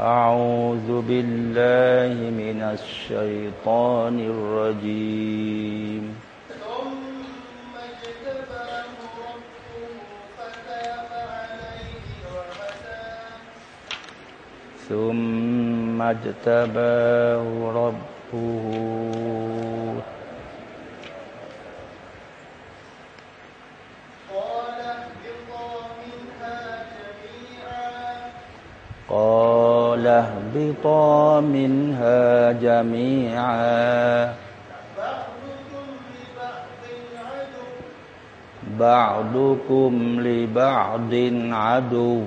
أعوذ بالله من الشيطان الرجيم. ثم اجتباه ربه. فتاب عليه ثم اجتباه ربه قال اهبطا منها جميعا. بعضكم لبعض عدو.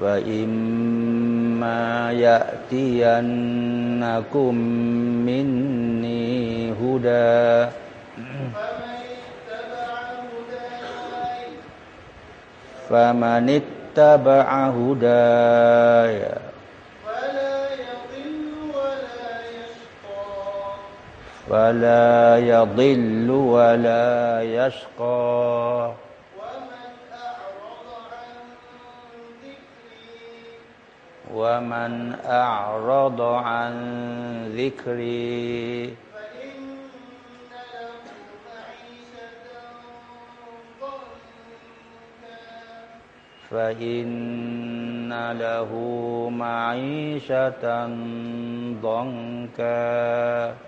فإما يأتينكم مني هدى فمن اتبع هداي فلا يضل ولا يشقى فلا يضل ولا يشقى ومن أعرض عن ذكري. فإن له معيشة ضنكا.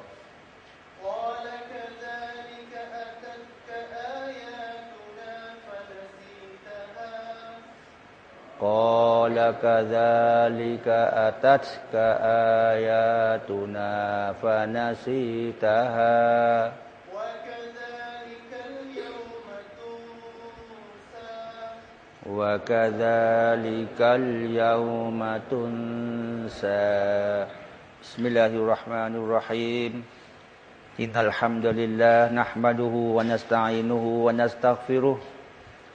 قال كذلك أتتك آياتنا فنسيتها. وكذلك اليوم تنسى. وكذلك اليوم تنسى. بسم الله الرحمن الرحيم. إن الحمد لله نحمده ونستعينه ونستغفره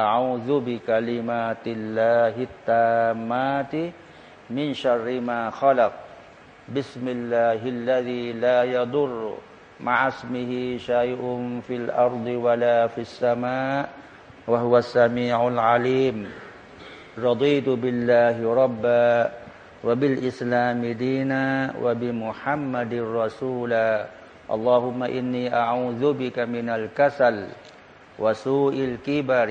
أعوذ بكلمات الله التامات من شر ما خلق بسم الله الذي لا يضر مع اسمه شيء في الأرض ولا في السماء وهو السميع العليم رضيت بالله ربا وبالإسلام دينا وبمحمد رسولا اللهم إني أعوذ بك من الكسل وسوء الكبر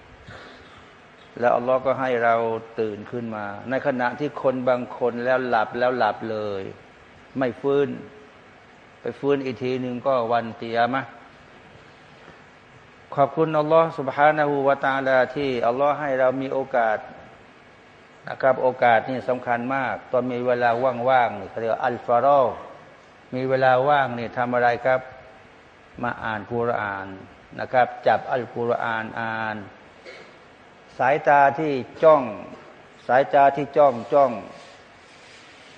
แล้วอัลลอฮ์ก็ให้เราตื่นขึ้นมา ในขณะที่คนบางคนแล้วหลับแล้วหลับเลย ไม่ฟื้น ไปฟื้นอีกทีหนึ่งก็วันเตียมะขอบคุณอัลลอฮ์สุบฮานาหูวาตาลาที่อัลลอฮ์ให้เรามีโอกาสนะครับโอกาสนี่สำคัญมาก ตอนมีเวลาว่างๆเรียกอัลฟารอมีเวลาว่างนี่ทำอะไรครับ มาอ่านคุรานนะครับ จับอัลกุรานอ่าน สายตาที่จ้อง สายตาที่จ้องจ้อง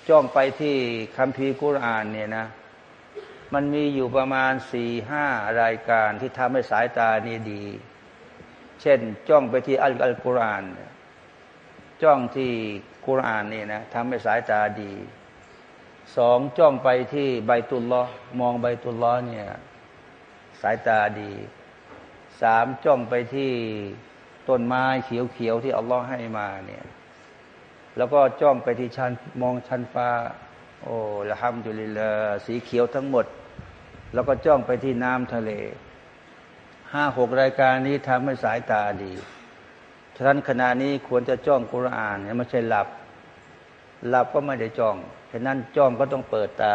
จ้องไปที่คัมภีร์กุรอานเนี่ยนะ มันมีอยู่ประมาณสี่ห้ารายการที่ทำให้สายตานี่ดี เช่น จ้องไปที่อัลอัลกุรอาน จ้องที่กุรอานนี่นะทำให้สายตาดีสองจ้องไปที่ใบตุลลอมองใบตุลลอเนี่ย สายตาดีสามจ้องไปที่ ต้นไม้เขียวๆที่อัลลอฮ์ให้มาเนี่ย แล้วก็จ้องไปที่ชั้นมองชั้นฟ้า โอ้ละฮัมดุลิลลาสีเขียวทั้งหมด แล้วก็จ้องไปที่น้ำทะเลห้าหกรายการนี้ทำให้สายตาดีท่านขณะนี้ควรจะจ้องกุรอานไม่ใช่หลับ หลับก็ไม่ได้จ้องฉะนั้นจ้องก็ต้องเปิดตา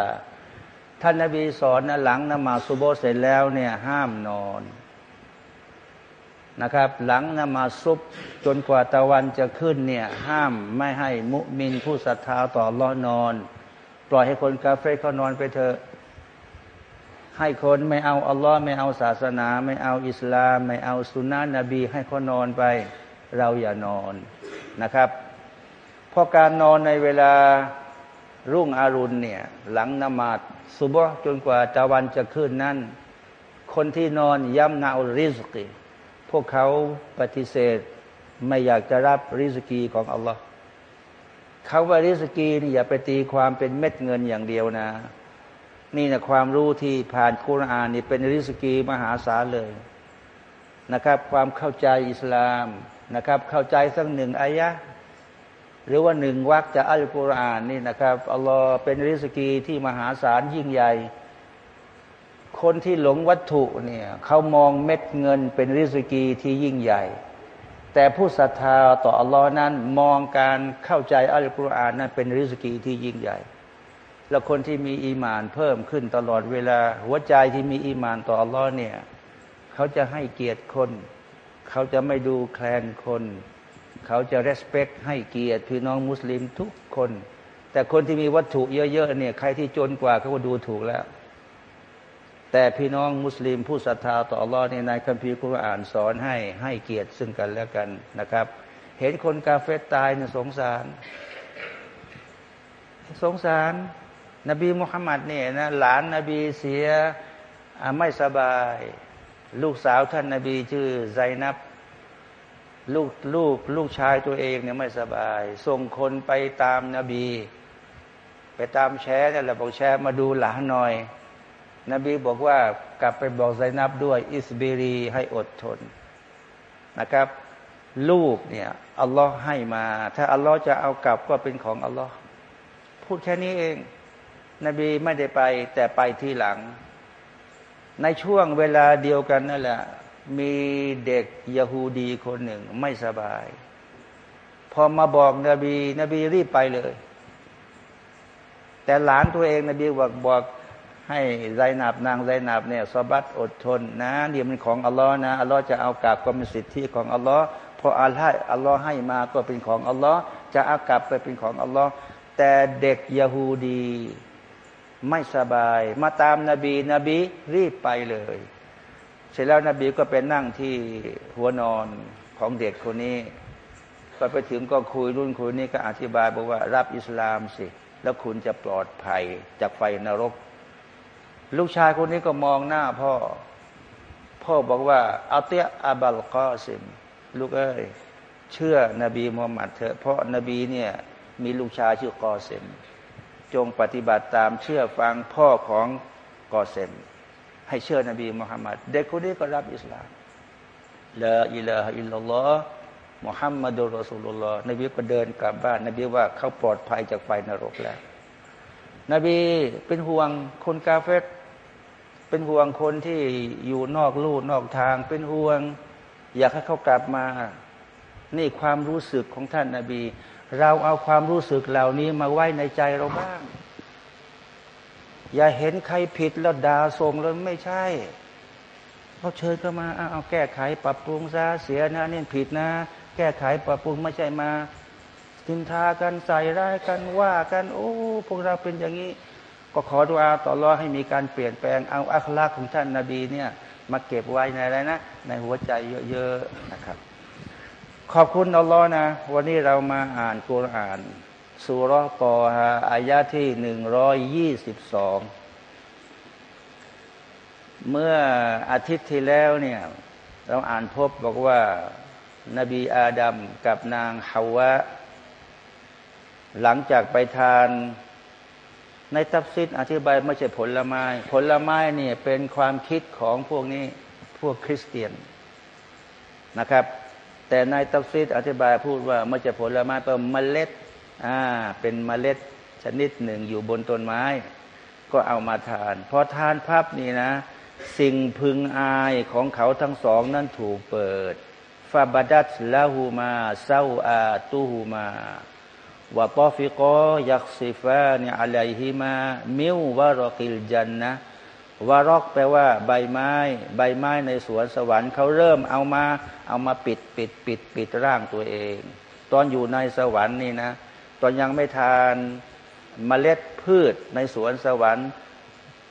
ท่านนาบีสอนนะหลังนมาสุโบเสร็จแล้วเนี่ยห้ามนอน นะครับ หลังนมาซุบจนกว่าตะวันจะขึ้นเนี่ยห้ามไม่ให้มุมินผู้ศรัทธาต่อรอนอน ปล่อยให้คนกาเฟ่เขานอนไปเถอะให้คนไม่เอาอัลลอฮ์ไม่เอาศาสนา ไม่เอาอิสลาม ไม่เอาสุนนะนบี ให้เขานอนไป เราอย่านอนนะครับเพราะการนอนในเวลารุ่งอรุณเนี่ยหลังนมาดซุบจนกว่าตะวันจะขึ้นนั้นคนที่นอนย่ำนาอริสกี พวกเขาปฏิเสธไม่อยากจะรับริสกีของอัลลอฮ์เขาว่าริสกีนี่อย่าไปตีความเป็นเม็ดเงินอย่างเดียวนะ นี่นะความรู้ที่ผ่านคุรานนี่เป็นริสกีมหาศาลเลยนะครับ ความเข้าใจอิสลามนะครับ เข้าใจสักหนึ่งอายะหรือว่าหนึ่งวักจะอัลกุรอานนี่นะครับอัลลอฮ์เป็นริสกีที่มหาศาลยิ่งใหญ่ คนที่หลงวัตถุเนี่ยเขามองเม็ดเงินเป็นริสกีที่ยิ่งใหญ่ แต่ผู้ศรัทธาต่ออัลลอฮ์นั้นมองการเข้าใจอัลกุรอานนั้นเป็นริสกีที่ยิ่งใหญ่ แล้วคนที่มีอีมานเพิ่มขึ้นตลอดเวลา หัวใจที่มีอีมานต่ออัลลอฮ์เนี่ยเขาจะให้เกียรติคน เขาจะไม่ดูแคลนคน เขาจะ respect ให้เกียรติพี่น้องมุสลิมทุกคน แต่คนที่มีวัตถุเยอะๆเนี่ยใครที่จนกว่าเขาก็ดูถูกแล้ว แต่พี่น้องมุสลิมผู้ศรัทธาต่ออัลลอฮ์ในในคัมภีร์คุรอานสอนให้ให้เกียรติซึ่งกันและกันนะครับ เห็นคนกาเฟตตายเนี่ยสงสาร สงสาร นบีมุฮัมมัดเนี่ยนะหลานนบีเสียไม่สบาย ลูกสาวท่านนบีชื่อไซนับลูกลูกลูกชายตัวเองเนี่ยไม่สบาย ส่งคนไปตามนาบี ไปตามแชร์นี่แหละบอกแชร์มาดูหลานหน่อย นบีบอกว่ากลับไปบอกไซนับด้วย อิสบิรีให้อดทนนะครับ ลูกเนี่ยอัลลอฮ์ให้มา ถ้าอัลลอฮ์จะเอากลับก็เป็นของอัลลอฮ์พูดแค่นี้เอง นบีไม่ได้ไปแต่ไปทีหลัง ในช่วงเวลาเดียวกันนั่นแหละมีเด็กยะฮูดีคนหนึ่งไม่สบาย พอมาบอกนบี นบีรีบไปเลย แต่หลานตัวเองนบีบอกบอก ให้ไซนับนางไซนับเนี่ยสบัดอดทนนะเดี๋ยวมันของอัลลอฮ์นะอัลลอฮ์จะเอากลับก็เป็นสิทธิของอัลลอฮ์พออัลลอฮ์อัลลอฮ์ให้มาก็เป็นของอัลลอฮ์จะเอากลับไปเป็นของอัลลอฮ์แต่เด็กยะฮูดีไม่สบาย มาตามนาบีนบีรีบไปเลย เสร็จแล้วนบีก็ไปนั่งที่หัวนอนของเด็กคนนี้ก็ไปถึงก็คุยรุ่นคุยนี่ก็อธิบายบอกว่ารับอิสลามสิ แล้วคุณจะปลอดภัยจากไฟนรก ลูกชายคนนี้ก็มองหน้าพ่อ พ่อบอกว่าأطع أبا القاسم ลูกเอ้ยเชื่อนบีมุฮัมมัดเถอะเพราะนบีเนี่ยมีลูกชายชื่อกอเซมจงปฏิบัติตามเชื่อฟังพ่อของกอเซมให้เชื่อนบีมุฮัมมัดเด็กคนนี้ก็รับอิสลามلا إله إلا الله محمد رسول اللهนบีก็เดินกลับบ้าน นบีว่าเขาปลอดภัยจากไฟนรกแล้ว นบีเป็นห่วงคนกาเฟต เป็นห่วงคนที่อยู่นอกลู่นอกทาง เป็นห่วง อยากให้เขากลับมา นี่ความรู้สึกของท่านนาบี เราเอาความรู้สึกเหล่านี้มาไว้ในใจเราบ้าง อย่าเห็นใครผิดแล้วด่าส่งแล้วไม่ใช่เขาเชิญก็มาเอาแก้ไขปรับปรุงซะเสียนะนี่ผิดนะ แก้ไขปรับปรุงไม่ใช่มาทินทากันใส่ร้ายกันว่ากัน โอ้พวกเราเป็นอย่างนี้ ก็ขอดุอาต่อรอให้มีการเปลี่ยนแปลงเอาอัคลากของท่านนาบีเนี่ยมาเก็บไว้ในอะไรนะ ในหัวใจเยอะๆนะครับ ขอบคุณอัลลอฮ์นะ วันนี้เรามาอ่านกุรอานสุรปอฮาอายะที่หนึ่งร้อยยี่สิบสองเมื่ออาทิตย์ที่แล้วเนี่ยเราอ่านพบบอกว่า นบีอาดัมกับนางฮาวะ หลังจากไปทาน ในตัฟซิดอธิบายไม่ใช่ผลไม้ ผลไม้เนี่ยเป็นความคิดของพวกนี้พวกคริสเตียนนะครับ แต่ในตัฟซิดอธิบายพูดว่าไม่ใช่ผลไม้เป็นเมล็ดอ่าเป็นเมล็ดชนิดหนึ่งอยู่บนต้นไม้ ก็เอามาทานพอทานพับนี่นะ สิ่งพึงอายของเขาทั้งสองนั้นถูกเปิด فبدت لهما سوآتهما وطفقا يخصفان عليهما من ورق الجنة ورق แปลว่า ใบไม้ ใบไม้ในสวนสวรรค์เขาเริ่มเอามาเอามาปิดปิดปิดปิดร่างตัวเอง ตอนอยู่ในสวรรค์นี่นะ ตอนยังไม่ทานเมล็ดพืชในสวนสวรรค์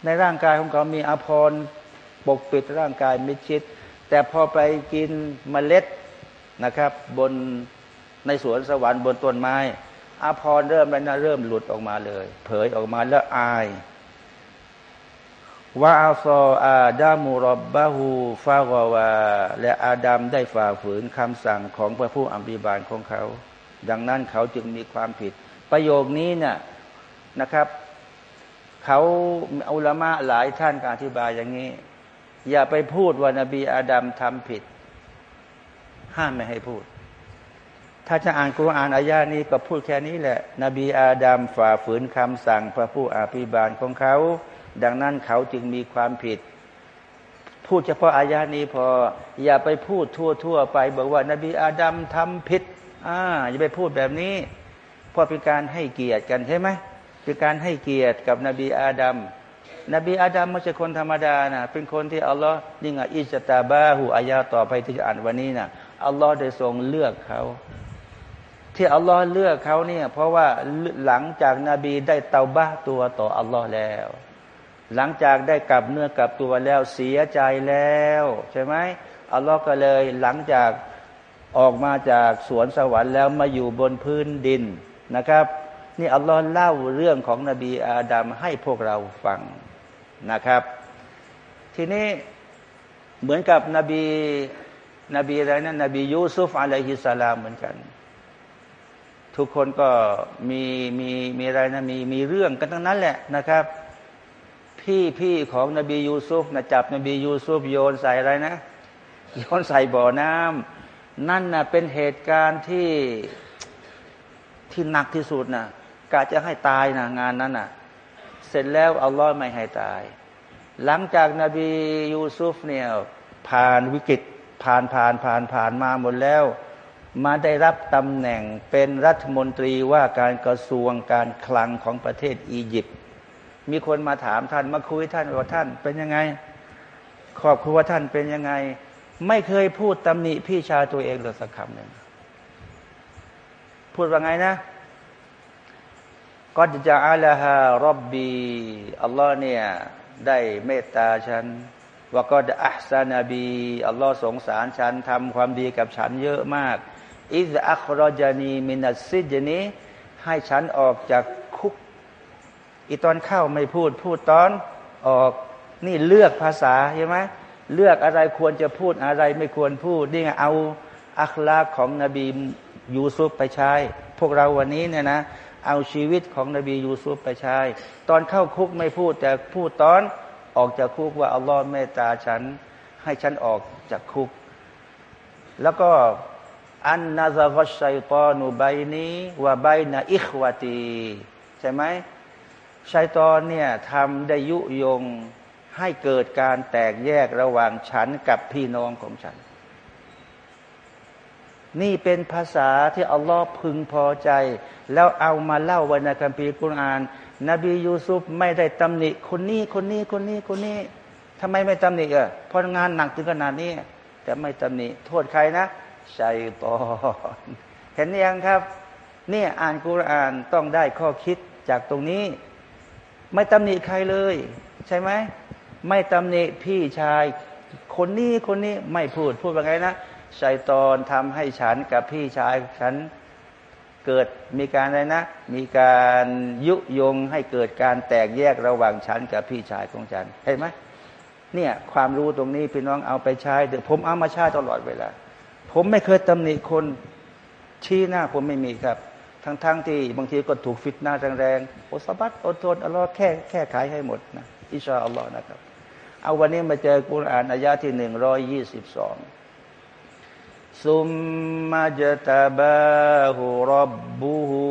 ในร่างกายของเขามีอภรปกปิดร่างกายมิชิด แต่พอไปกินเมล็ดนะครับ บนในสวนสวรรค์บนต้นไม้ อาพรเริ่มแล้วนะเริ่มหลุดออกมาเลย เผยออกมาแล้วอายว่าอาซออาดามูรบบาหูฟาวาวา และอาดัมได้ฝ่าฝืนคำสั่งของพระผู้อภิบาลของเขา ดังนั้นเขาจึงมีความผิด ประโยคนี้เนี่ยนะครับ เขาอัลมะหลายท่านการอธิบายอย่างนี้ อย่าไปพูดว่านบีอาดัมทำผิด ห้ามไม่ให้พูด ถ้าจะอ่านกุรอานอายานี้ก็พูดแค่นี้แหละ นบีอาดัมฝ่าฝืนคำสั่งพระผู้อาภิบาลของเขา ดังนั้นเขาจึงมีความผิด พูดเฉพาะอายานี้พอ อย่าไปพูดทั่วทั่วไป บอกว่า นบีอาดัมทำผิดอ่าอย่าไปพูดแบบนี้ เพราะเป็นการให้เกียรติกันใช่ไหมเป็นการให้เกียรติกับนบีอาดัมนบีอาดัมไม่ใช่คนธรรมดานะเป็นคนที่อัลลอฮ์นี่งอิจตาบาหูอายาต่อไปที่จะอ่านวันนี้นะอัลลอฮ์ได้ทรงเลือกเขา ที่อัลลอฮ์เลือกเขาเนี่ย เพราะว่าหลังจากนาบีได้เตาบ้าตัวต่ออัลลอฮ์แล้ว หลังจากได้กลับเนื้อกลับตัวแล้วเสียใจแล้ว ใช่ไหมอัลลอฮ์ก็เลยหลังจากออกมาจากสวนสวรรค์แล้วมาอยู่บนพื้นดินนะครับ นี่อัลลอฮ์เล่าเรื่องของนบีอาดัมให้พวกเราฟังนะครับ ทีนี้เหมือนกับนบีนบีอะไรนะนบียูซุฟอะลัยฮิสสลามเหมือนกัน ทุกคนก็มีมีมีอะไรนะมีมีเรื่องกันทั้งนั้นแหละนะครับ พี่พี่ของนบียูซุฟนะจับนบียูซุฟโยนใส่อะไรนะโยนใส่บ่อน้ำนั่นนะเป็นเหตุการณ์ที่ที่หนักที่สุดนะกาจะให้ตายนะงานนั้นนะเสร็จแล้วอัลลอฮ์ไม่ให้ตาย หลังจากนาบียูซุฟเนี่ยผ่านวิกฤตผ่านผ่านผ่านผ่านมาหมดแล้ว มาได้รับตำแหน่งเป็นรัฐมนตรีว่าการกระทรวงการคลังของประเทศอียิปต์มีคนมาถามท่านมาคุยท่านว่าท่านเป็นยังไงขอบคุณว่าท่านเป็นยังไง ไม่เคยพูดตำหนิพี่ชายตัวเองเลยสักคำหนึ่งพูดว่าไงนะก็จะอาลาฮารอบบีอัลลอฮ์เนี่ยได้เมตตาฉันว่าก็อัลซานาบีอัลลอฮ์สงสารฉันทำความดีกับฉันเยอะมาก อิสอัครจานีมินัสซิจนีให้ฉันออกจากคุก อีตอนเข้าไม่พูดพูดตอนออกนี่เลือกภาษาใช่ไหมเลือกอะไรควรจะพูดอะไรไม่ควรพูดนี่ไงเอาอัคลาของนบียูซุฟไปใช้ พวกเราวันนี้เนี่ยนะ เอาชีวิตของนบียูซุฟไปใช้ ตอนเข้าคุกไม่พูดแต่พูดตอนออกจากคุกว่าอัลลอฮ์เมตตาฉัน ให้ฉันออกจากคุก แล้วก็ อันนาซาฟัชัยตอนูใบนี้ว่าใบนาอิควาตีใช่ไหมชัยตอนเนี่ยทำได้ยุยงให้เกิดการแตกแยกระหว่างฉันกับพี่น้องของฉัน นี่เป็นภาษาที่อัลลอฮ์พึงพอใจ แล้วเอามาเล่าว้ในคัมภีร์กุรอาน นบียูซุฟไม่ได้ตำหนิคนนี้คนนี้คนนี้คนนี้ทำไมไม่ตำหนิอะเพราะงานหนักถึงขนาดนี้แต่ไม่ตำหนิโทษใครนะ ชัยตอนเห็นยังครับเนี่ยอ่านกุรานต้องได้ข้อคิดจากตรงนี้ ไม่ตำหนิใครเลย ใช่ไหมไม่ตำหนิพี่ชาย คนนี้คนนี้ไม่พูดพูดว่าไงนะชัยตอนทำให้ฉันกับพี่ชายฉันเกิดมีการอะไรนะ มีการยุยงให้เกิดการแตกแยกระหว่างฉันกับพี่ชายของฉันเห็นไหมเนี่ยความรู้ตรงนี้พี่น้องเอาไปใช้เดี๋ยวผมเอามาใช้ตลอดเวลา ผมไม่เคยตำหนิคนชี้หน้าผมไม่มีครับ ทั้งๆทที่บางทีก็ถูกฟิตหน้าแรงๆโอสบัตอดทนอัลลอฮ์แค่แค่ขายให้หมดนะอิชาอัลลอฮ์นะครับ เอาวันนี้มาเจอกุรอานอายาที่หนึ่งร้อยยี่สิบสองซุมมาจตบาหูรับบุหู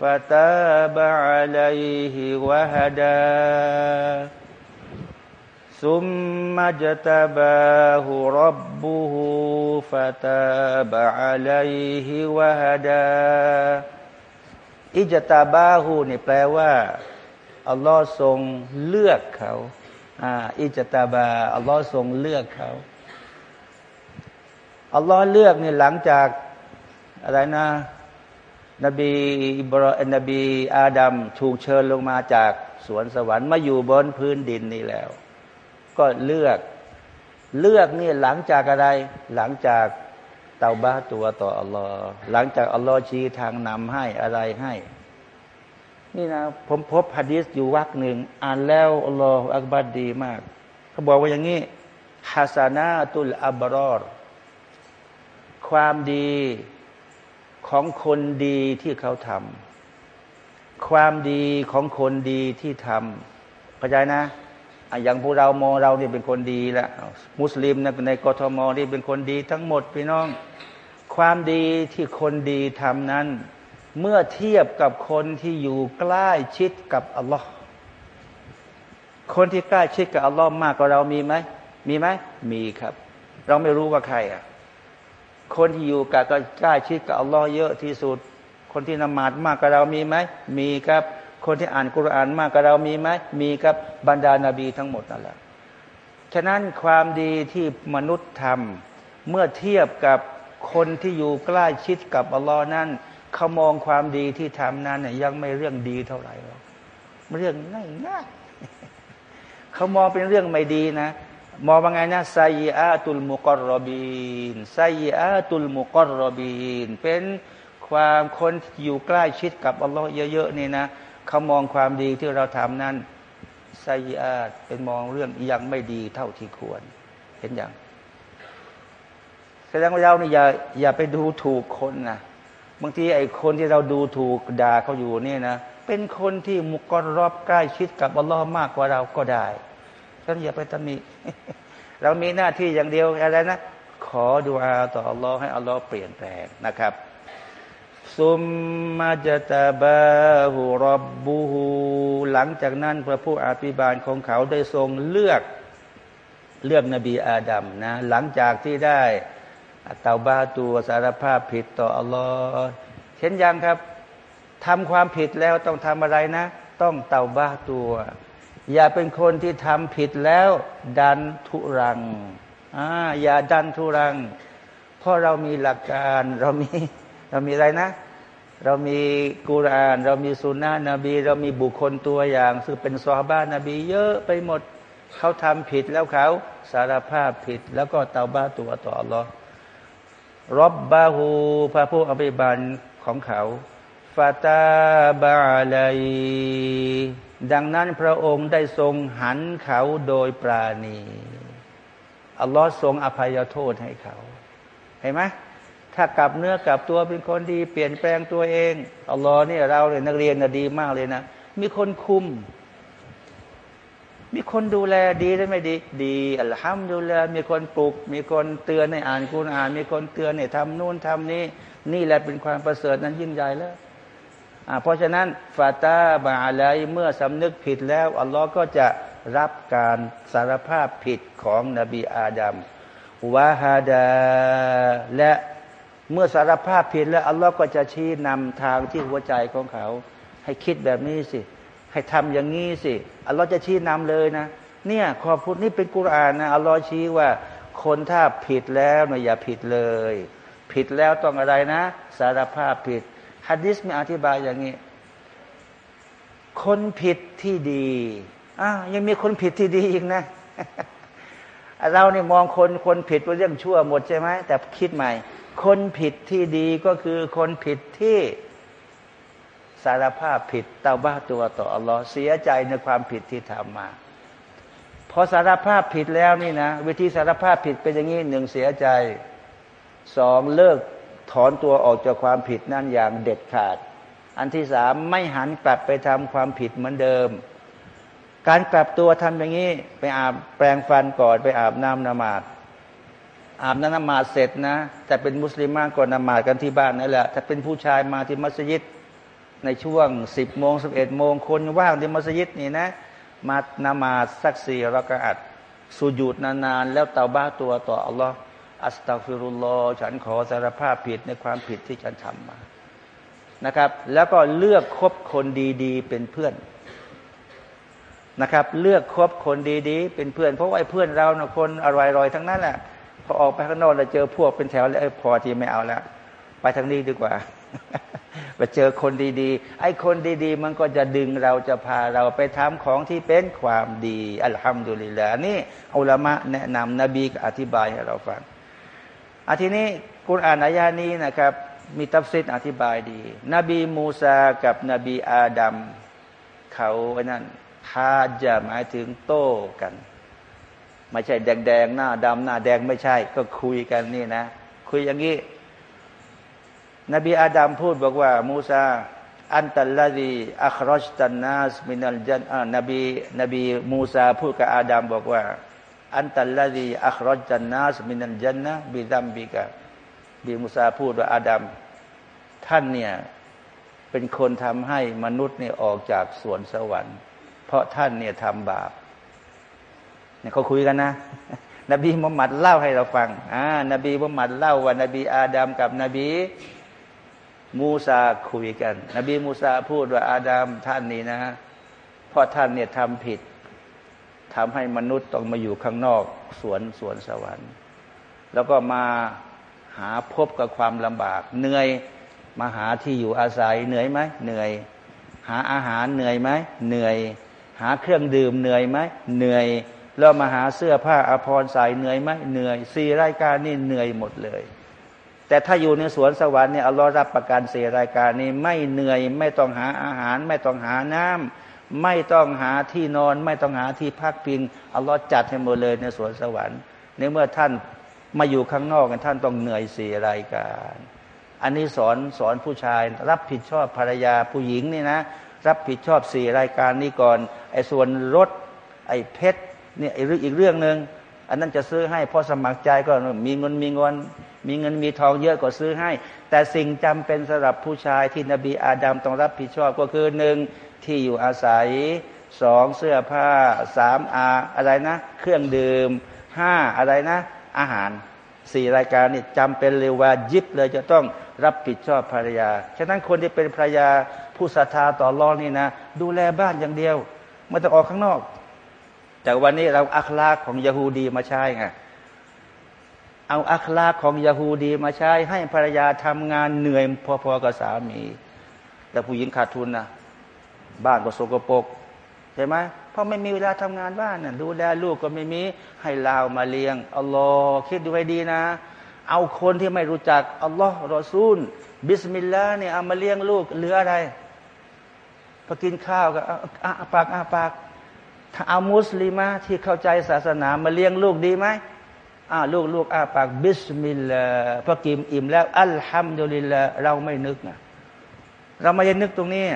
ฟะตาบะอะลัยฮิวะฮดา ซุมมัจตบะฮุรับบุฮุฟะตาบะอัลัยฮิวะฮดาอิจตาบาหูนี่แปลว่าอัลลอฮ์ทรงเลือกเขาอิจตาบาอัลลอฮ์ทรงเลือกเขาอัลลอฮ์เลือกนี่หลังจากอะไรนะ นบีอิบรอนบีอาดัมถูกเชิญลงมาจากสวนสวรรค์มาอยู่บนพื้นดินนี่แล้ว ก็เลือกเลือกนี่หลังจากอะไร หลังจากเตาบ้าตัวต่ออัลลอฮ์หลังจากอัลลอฮ์ชี้ทางนำให้อะไรให้ นี่นะผมพบฮะดีษอยู่วักหนึ่งอ่านแล้วอัลลอฮ์อักบัดดีมาก เขาบอกว่าอย่างนี้ฮัสานาตุลอับรอรความดีของคนดีที่เขาทำความดีของคนดีที่ทำเข้าใจนะ อย่างพวกเราโมเราเนี่เป็นคนดีแล้วมุสลิมในกทมนี่เป็นคนดีทั้งหมดพี่น้อง ความดีที่คนดีทำนั้น เมื่อเทียบกับคนที่อยู่ใกล้ชิดกับอัลลอฮ์คนที่ใกล้ชิดกับอัลลอฮ์มากกว่าเรามีไหมมีไหมมีครับ เราไม่รู้ว่าใครอะคนที่อยู่กับก็ใกล้ชิดกับอัลลอฮ์เยอะที่สุด คนที่นมาดมากกว่าเรามีไหมมีครับ คนที่อ่านกุรอานมากกว่าเรามีไหมมีกับบรรดานาบีทั้งหมดนั่นแหละฉะนั้นความดีที่มนุษย์ทำเมื่อเทียบกับคนที่อยู่ใกล้ชิดกับอัลลอฮ์นั้นเขามองความดีที่ทำนั้นเนี่ยยังไม่เรื่องดีเท่าไหร่หรอกเรื่องง่ายง่ายเขามองเป็นเรื่องไม่ดีนะ มองว่าไงนะไซอาตุลมุกรรบีนไซอาตุลมุกรรบีนเป็นความคนอยู่ใกล้ชิดกับอัลลอฮ์เยอะๆนี่นะ เขามองความดีที่เราทำนั้นไซอาตเป็นมองเรื่องยังไม่ดีเท่าที่ควร เห็นอย่างแสดงว่าเรานี่อย่าอย่าไปดูถูกคนนะบางทีไอ้คนที่เราดูถูกด่าเขาอยู่นี่นะเป็นคนที่มุกรอบใกล้ชิดกับอัลลอฮ์มากกว่าเราก็ได้ฉันอย่าไปตำหนิเรามีหน้าที่อย่างเดียวอะไรนะขอดูอาต่ออัลลอฮ์ให้อัลลอฮ์เปลี่ยนแปลงนะครับ ซุมมาจตาบาหูรบบูหูหลังจากนั้นพระผู้อภิบาลของเขาได้ทรงเลือกเลือกนบีอาดัมนะ หลังจากที่ได้เตาบ้าตัวสารภาพผิดต่ออัลลอฮ์เช่นยังครับทำความผิดแล้วต้องทำอะไรนะ ต้องเตาบ้าตัว อย่าเป็นคนที่ทำผิดแล้ว ดันทุรังอ่าอย่าดันทุรัง เพราะเรามีหลักการเรามีเรามีอะไรนะ เรามีกุราน เรามีสุนนะนบี เรามีบุคคลตัวอย่าง ซึ่งเป็นซอบ้านนบี เยอะไปหมดเขาทำผิดแล้วเขาสารภาพผิด แล้วก็เตาบ้าตัวต่ออัลลอฮ์รบบาหูพระผู้อภิบาลของเขาฟาตาบาลัยดังนั้นพระองค์ได้ทรงหันเขาโดยปราณีอัลลอฮ์ทรงอภัยโทษให้เขา เห็นไหม ถ้ากลับเนื้อกลับตัวเป็นคนดี เปลี่ยนแปลงตัวเองอัลลอฮ์เนี่ยเราเลยนักเรียนนะดีมากเลยนะ มีคนคุม มีคนดูแลดีได้ไหมดี ดีอัลฮัมดูแลมีคนปลุก มีคนเตือนในอ่านคุณอ่าน มีคนเตือนในทำนู่นทำนี้นี่แหละเป็นความประเสริฐนั้นยิ่งใหญ่แล้วเพราะฉะนั้นฟาตาบาอะไรเมื่อสำนึกผิดแล้วอัลลอฮ์ก็จะรับการสารภาพผิดของนบีอาดัมวาฮาดาและ เมื่อสารภาพผิดแล้วอัลลอฮ์ก็จะชี้นำทางที่หัวใจของเขา ให้คิดแบบนี้สิ ให้ทำอย่างนี้สิอัลลอฮ์จะชี้นำเลยนะ เนี่ยขอบคุณนี่เป็นกุรานนะอัลลอฮ์ชี้ว่า คนถ้าผิดแล้วนะอย่าผิดเลย ผิดแล้วต้องอะไรนะ สารภาพผิดฮัดดิสมีอธิบายอย่างนี้ คนผิดที่ดีอ้าวยังมีคนผิดที่ดีอีกนะเราเนี่มองคนคนผิดเป็นเรื่องชั่วหมดใช่ไหมแต่คิดใหม่ คนผิดที่ดีก็คือคนผิดที่สารภาพผิดเตาบ้าตัวต่ออัลลอฮ์เสียใจในความผิดที่ทำมาพอสารภาพผิดแล้วนี่นะวิธีสารภาพผิดเป็นอย่างนี้หนึ่งเสียใจสองเลิกถอนตัวออกจากความผิดนั่นอย่างเด็ดขาด อันที่สามไม่หันกลับไปทำความผิดเหมือนเดิม การกลับตัวทำอย่างนี้ ไปอาบแปรงฟันก่อนไปอาบน้ำนมาด อาบน้ำนมาดเสร็จนะ แต่เป็นมุสลิมมากก่อนมาดกันที่บ้านนั่นแหละถ้าเป็นผู้ชายมาที่มัสยิดในช่วงสิบโมงสิบเอ็ดโมงคนว่างที่มัสยิดนี่นะ มานมาสักสี่รักอัดสุญูดนานๆ แล้วเตาบ้าตัวต่ออัลลอฮ์อัสตัฟิรุลลอฉันขอสารภาพผิดในความผิดที่ฉันทำมานะครับ แล้วก็เลือกคบคนดีๆ เป็นเพื่อนนะครับ เลือกคบคนดีๆ เป็นเพื่อน เพราะว่าเพื่อนเรานะคนอร่อยๆทั้งนั้นแหละ พอออกไปข้างนอกเราเจอพวกเป็นแถวแล้วพอที่ไม่เอาแล้ว ไปทางนี้ดีกว่าไปเจอคนดีๆ ไอ้คนดีๆ มันก็จะดึงเราจะพาเราไปทำของที่เป็นความดี อัลฮัมดุลิลละนี่อัลามะแนะนำนบีอธิบายให้เราฟังอาทีนี้กุรอานอายานี้นะครับ มีตัฟซิดอธิบายดี นบีมูซากับนบีอาดัมเขาไอ้นั่นทาจะหมายถึงโต้กัน ไม่ใช่แดงๆหน้าดำหน้าแดงไม่ใช่ ก็คุยกันนี่นะ คุยอย่างนี้ นบีอาดัมพูดบอกว่า มูซาอันตัลลาดีอัครอชตันนัสมินัลจันนบีนบีมูซาพูดกับอาดัมบอกว่า อันตัลลาดีอัครอชตันนัสมินัลจันนะบิดัมบิกะบีมูซาพูดว่าอาดัมท่านเนี่ยเป็นคนทำให้มนุษย์เนี่ยออกจากสวนสวรรค์ เพราะท่านเนี่ยทำบาป เนี่ยเขาคุยกันนะ นบีมุฮัมมัดเล่าให้เราฟังอ่านบีมุฮัมมัดเล่าว่า นบีอาดัมกับนบีมูซาคุยกัน นบีมูซาพูดว่าอาดามท่านนี้นะเพราะท่านเนี่ยทำผิดทำให้มนุษย์ต้องมาอยู่ข้างนอกสวนสวนสวรรค์ แล้วก็มาหาพบกับความลำบาก เหนื่อยมาหาที่อยู่อาศัยเหนื่อยไหมเหนื่อย หาอาหารเหนื่อยไหมเหนื่อย หาเครื่องดื่มเหนื่อยไหมเหนื่อย แล้วมาหาเสื้อผ้าอภรรใส่เหนื่อยไหมเหนื่อยสี่รายการนี่เหนื่อยหมดเลย แต่ถ้าอยู่ในสวนสวรรค์เนี่ยอัลลอฮ์รับประกันสียรายการนี้ไม่เหนื่อยไม่ต้องหาอาหาร ไม่ต้องหาน้ำไม่ต้องหาที่นอน ไม่ต้องหาที่พักพิงอัลลอฮ์จัดให้หมดเลยในสวนสวรรค์ ในเมื่อท่านมาอยู่ข้างนอกกันท่านต้องเหนื่อยสียรายการ อันนี้สอนสอนผู้ชาย รับผิดชอบภรรยาผู้หญิงนี่นะ รับผิดชอบสี่รายการนี้ก่อนไอ้ส่วนรถไอ้เพชร เนี่ยอีกเรื่องหนึ่งอันนั้นจะซื้อให้พอสมัครใจก็มีเงินมีเงินมีเงินมีทองเยอะก็ซื้อให้ แต่สิ่งจำเป็นสำหรับผู้ชายที่นบีอาดัมต้องรับผิดชอบก็คือหนึ่งที่อยู่อาศัยสองเสื้อผ้าสามอาอะไรนะ เครื่องดื่มห้าอะไรนะ อาหารสี่รายการนี่จำเป็นเลยว่ายิบเลยจะต้องรับผิดชอบภรรยา ฉะนั้นคนที่เป็นภรรยาผู้ศรัทธาต่อรองนี่นะ ดูแลบ้านอย่างเดียวไม่ต้องออกข้างนอก แต่วันนี้เรา أخلاق ของ يهودي มาใช้ไงเอา أخلاق ของ يهودي มาใช้ให้ภรรยาทำงานเหนื่อยพอๆกับสามี แต่ผู้หญิงขาดทุนนะบ้านก็สกปรกใช่ไหมเพราะไม่มีเวลาทำงานบ้านน่ะดูแลลูกก็ไม่มีให้ลาวมาเลี้ยงอัลลอฮ์คิดดูให้ดีนะ เอาคนที่ไม่รู้จักอัลลอฮ์รอซูล بسم اللهเนี่ยเอามาเลี้ยงลูกเหลืออะไรพอกินข้าวก็อ้าปากอ้าปาก ถ้าเอาمسلمةที่เข้าใจศาสนามาเลี้ยงลูกดีไหมอ่าลูกลูกอ้าปาก بسم اللهพอกินอิ่มแล้วالحمد للهเราไม่นึกนะเราไม่ได้นึกตรงนี้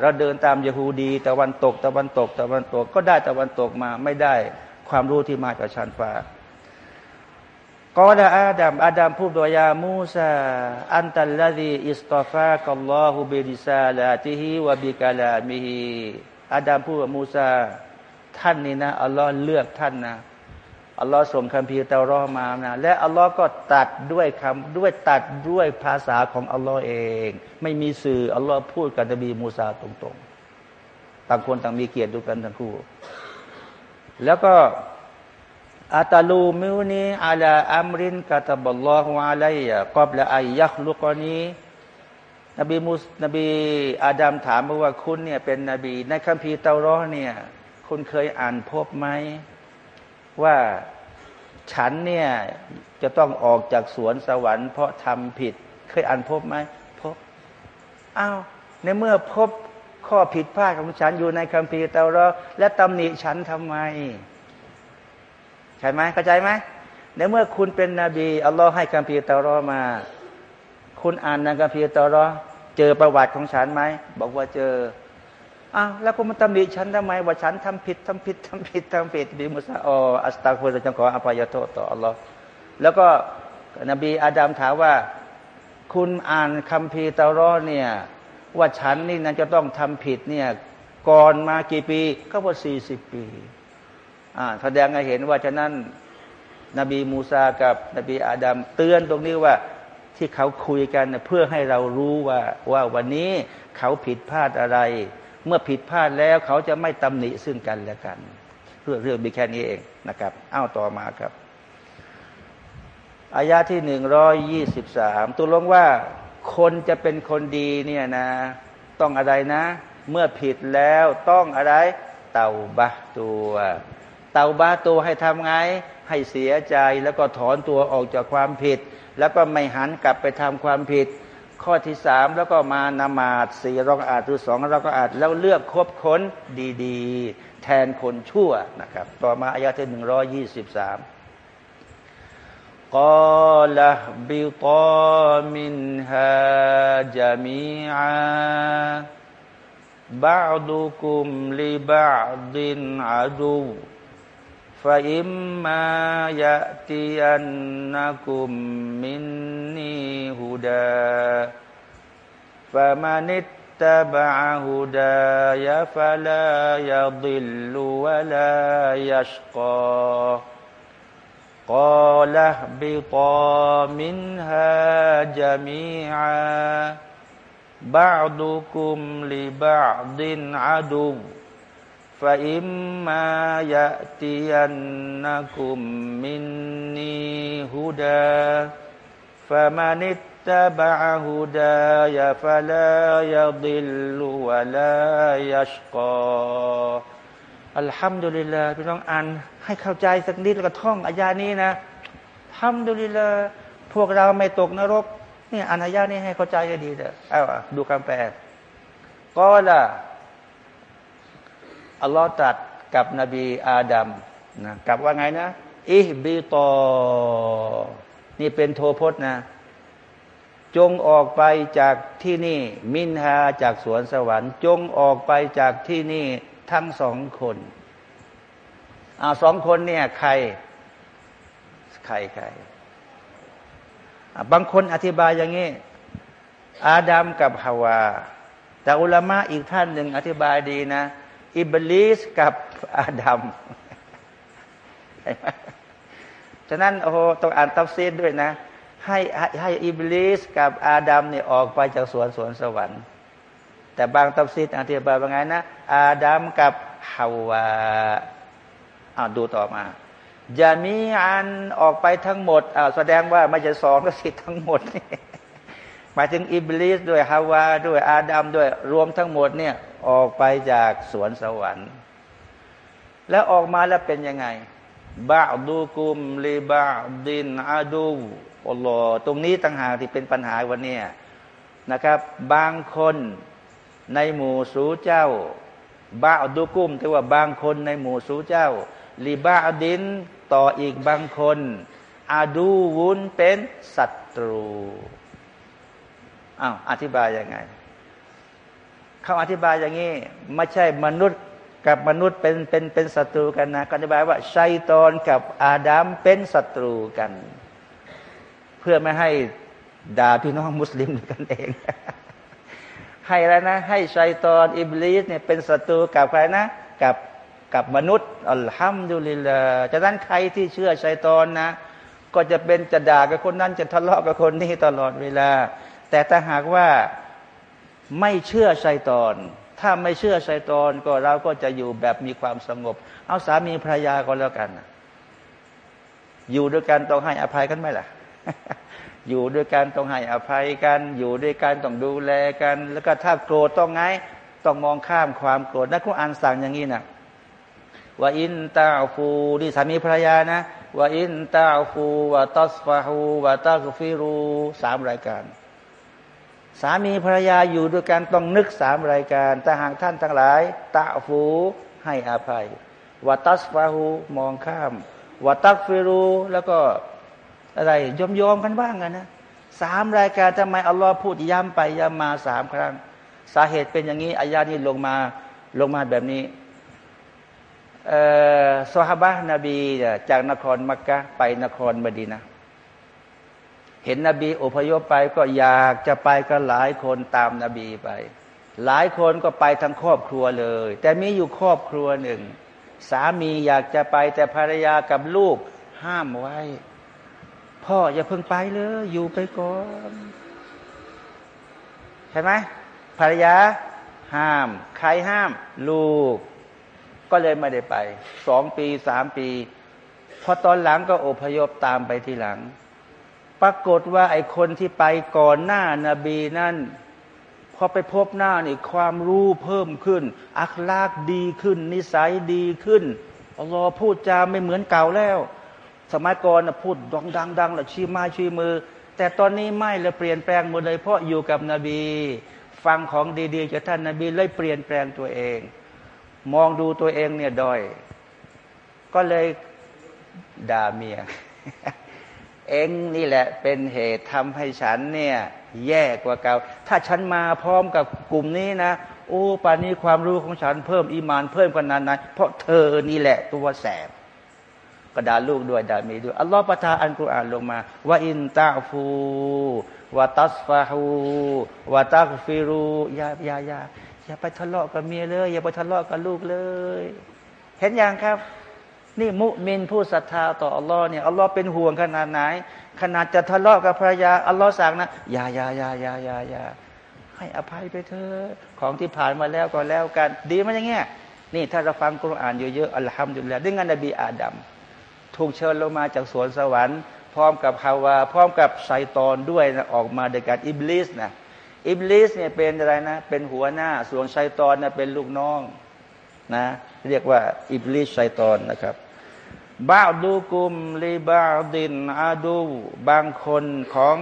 เราเดินตามيهوديตะวันตก ตะวันตก ตะวันตก ก็ได้ตะวันตกมาไม่ได้ความรู้ที่มาจากชันฟ้ากอดาอาดัมอาดัมพูดโดยยามูซาأنت الذي اصطفاك الله برسالته وبكلامه อาดัมพูดกับมูซาท่านนี่นะอัลลอฮ์เลือกท่านนะอัลลอฮ์ส่งคัมภีร์เตารอตมานะและอัลลอฮ์ก็ตรัสด้วยคำด้วยตรัสด้วยภาษาของอัลลอฮ์เอง ไม่มีสื่ออัลลอฮ์พูดกับนบีมูซาตรงๆต่างคนต่างมีเกียรติดูกันทั้งคู่ แล้วก็أتلومني على أمر كتبه الله علي قبل أن يخلقني นบีมุสนบีอาดัมถามว่าคุณเนี่ยเป็นนบี ในคัมภีร์เตารอเนี่ย คุณเคยอ่านพบไหมว่าฉันเนี่ยจะต้องออกจากสวนสวรรค์เพราะทำผิด เคยอ่านพบไหมพบอ้าวในเมื่อพบข้อผิดพลาดของฉันอยู่ในคัมภีร์เตารอและตำหนิฉันทำไม ใช่ไหมเข้าใจไหมในเมื่อคุณเป็นนบีอัลลอฮ์ให้คัมภีร์เตารอมา คุณอ่านในคัมภีร์เตารอเจอประวัติของฉันไหมบอกว่าเจออ้าวแล้วก็มาตำหนิฉันทำไมว่าฉันทำผิดทำผิดทำผิดทำผิดบิมุสาออัสตักฟุรจังขออภัยโทษต่ออัลลอฮ์แล้วก็นบีอาดัมถามว่า คุณอ่านคัมภีร์ตารอเนี่ยว่าฉันนี่นะจะต้องทำผิดเนี่ยก่อนมากี่ปีก็ว่าสี่สิบปีอ่าแสดงให้เห็นว่าฉะนั้น นบีมูซากับนบีอาดัมเตือนตรงนี้ว่า ที่เขาคุยกันเพื่อให้เรารู้ว่าว่าวันนี้เขาผิดพลาดอะไร เมื่อผิดพลาดแล้วเขาจะไม่ตำหนิซึ่งกันและกันเพื่อเรื่องมีแค่นี้เองนะครับเอ้าต่อมาครับอายาที่หนึ่งร้อยยี่สิบสามตัวลงว่าคนจะเป็นคนดีเนี่ยนะ ต้องอะไรนะ เมื่อผิดแล้วต้องอะไรเต่าบะตัว เต่าบะตัวให้ทำไง ให้เสียใจแล้วก็ถอนตัวออกจากความผิด แล้วก็ไม่หันกลับไปทำความผิด ข้อที่สามแล้วก็มานามาศสี่รอกอาดหรือสองเราก็อาดแล้วเลือกคบค้นดีๆ แทนคนชั่วนะครับ ต่อมาอายะที่หนึ่งร้อยยี่สิบสามกอลบิตามินฮาจามีอาบาดุคุมลิบาดินอาดู فإما يأتينكم مني هدى فمن اتبع هداي فلا يضل ولا يشقى قال اهبطا منها جميعا بعضكم لبعض عدو فإما يأتينكم مني هدى فمن اتبع هداي فلا يضل ولا يشقى อัลฮัมดุลิลลาพี่น้องอ่านให้เข้าใจสักนิดแล้วก็ท่องอายานี้นะฮัมดุลิลลาพวกเราไม่ตกนรกนี่อ่านอายานี้ให้เข้าใจให้ดีเด้อเอาดูคำแปลก็ละ อัลลอฮ์ตรัสกับนบีอาดัมนะกับว่าไงนะอิบิตอนี่เป็นโทพจน์นะ จงออกไปจากที่นี่ มินฮาจากสวนสวรรค์ จงออกไปจากที่นี่ทั้งสองคนอาสองคนเนี่ยใคร ใครใครบางคนอธิบายอย่างนี้ อาดัมกับฮาวา แต่อุลามะอีกท่านหนึ่งอธิบายดีนะ อิบลิสกับอาดัมฉะนั้นโอ้โหต้องอ่านตัฟซีรด้วยนะ ให้ให้อิบลิสกับอาดัมเนี่ยออกไปจากสวนสวนสวรรค์ แต่บางตัฟซีรอธิบายว่าไงนะ อาดัมกับฮาวาอาดูต่อมาจะมีอันออกไปทั้งหมดอ่าแสดงว่าไม่ใช่สองก็สิทั้งหมดหมายถึงอิบลิสด้วยฮาวาด้วยอาดัมด้วยรวมทั้งหมดเนี่ย ออกไปจากสวนสวรรค์ แล้วออกมาแล้วเป็นยังไงบาดูกุมลีบาดินอาดูอัลลอฮ์ตรงนี้ต่างหากที่เป็นปัญหาวันนี้นะครับ บางคนในหมู่สูเจ้าบาดูกุมแต่ว่าบางคนในหมู่สูเจ้าลีบาดินต่ออีกบางคนอาดูวุนเป็นศัตรูอ้าวอธิบายยังไง เขาอธิบายอย่างนี้ ไม่ใช่มนุษย์กับมนุษย์เป็นเป็นเป็นศัตรูกันนะอธิบายว่าชัยตอนกับอาดัมเป็นศัตรูกัน เพื่อไม่ให้ด่าพี่น้องมุสลิมกันเอง ให้แล้วนะ ให้ชัยตอนอิบลิสเนี่ยเป็นศัตรูกับใครนะ กับกับมนุษย์อัลฮัมดุลิลลาห์จากนั้นใครที่เชื่อชัยตอนนะ ก็จะเป็นจะด่ากับคนนั้นจะทะเลาะกับคนนี้ตลอดเวลา แต่ถ้าหากว่า ไม่เชื่อชัยตอน ถ้าไม่เชื่อชัยตอนก็เราก็จะอยู่แบบมีความสงบ เอาสามีภรรยาก็แล้วกัน อยู่ด้วยกันต้องให้อภัยกันไหมล่ะ อยู่ด้วยกันต้องให้อภัยกัน อยู่ด้วยกันต้องดูแลกัน แล้วก็ถ้าโกรธต้องไงต้องมองข้ามความโกรธนักขุอ่านสั่งอย่างนี้นะว่าอินตาฟูนี่สามีภรรยานะวะอินตาฟูวะตัสฟาฮูวะตักฟิรูสามรายการ สามีภรรยาอยู่ด้วยกันต้องนึกสามรายการ แต่หากท่านทั้งหลายตาฟูให้อภัยวะตัสฟาฮูมองข้ามวะตักฟิรูแล้วก็อะไรยอมยอมกันบ้างนนะสามรายการทำไมอัลลอฮ์พูดย้ำไปย้ำมาสามครั้ง สาเหตุเป็นอย่างนี้อายานี้ลงมาลงมาแบบนี้สฮาบะนบีจากนครมักกะไปนครมดีนะ เห็นนบีอพยพไปก็อยากจะไปกันหลายคนตามนบีไป หลายคนก็ไปทั้งครอบครัวเลย แต่มีอยู่ครอบครัวหนึ่ง สามีอยากจะไปแต่ภรรยากับลูกห้ามไว้ พ่ออย่าเพิ่งไปเลย อยู่ไปก่อนใช่ไหมภรรยาห้าม ใครห้าม ลูก ก็เลยไม่ได้ไปสองปีสามปี พอตอนหลังก็อพยพตามไปทีหลัง ปรากฏว่าไอคนที่ไปก่อนหน้านาบีนั่น พอไปพบหน้านี่ความรู้เพิ่มขึ้น อัคลากดีขึ้น นิสัยดีขึ้นอัลลอฮ์พูดจาไม่เหมือนเก่าแล้ว สมัยก่อนพูดดังดังดังแล้วชี้มาชี้มือ แต่ตอนนี้ไม่เลยเปลี่ยนแปลงหมดเลย เพราะอยู่กับนบี ฟังของดีๆจากท่านนาบีเลยเปลี่ยนแปลงตัวเอง มองดูตัวเองเนี่ยดอย ก็เลยด่าเมีย เองนี่แหละเป็นเหตุทำให้ฉันเนี่ยแย่กว่าเก่า ถ้าฉันมาพร้อมกับกลุ่มนี้นะ โอ้ป่านนี้ความรู้ของฉันเพิ่มอีมานเพิ่มกันนานนะเพราะเธอนี่แหละตัวแสบก็ด่าลูกด้วยด่าเมียด้วยอัลลอฮฺประทานอัลกุรอานลงมาว่าإن تعفوا وتصفحوا وتغفرواยายายาอย่าไปทะเลาะกับเมียเลย อย่าไปทะเลาะกับลูกเลย เห็นอย่างครับ นี่มุมินผู้ศรัทธาต่ออัลลอฮ์เนี่ยอัลลอฮ์เป็นห่วงขนาดไหน ขนาดจะทะเลาะกับภรรยาอัลลอฮ์สั่งนะอย่าอย่าอย่าอย่าอย่าอย่าให้อภัยไปเถอะของที่ผ่านมาแล้วก็แล้วกัน ดีมันอย่างเงี้ยนี่ถ้าเราฟังกุรอานเยอะๆالحمد للهด้วยงานนบีอาดัมถูกเชิญลงมาจากสวนสวรรค์ พร้อมกับฮาวา พร้อมกับชัยตอนด้วยนะออกมาโดยการอิบลิสนะอิบลิสเนี่ยเป็นอะไรนะ เป็นหัวหน้าส่วนชัยตอนนะเป็นลูกน้องนะ เรียกว่าอิบลิสชัยตอนนะครับ บาดูกุมลีบาดินอาดูบางคนของ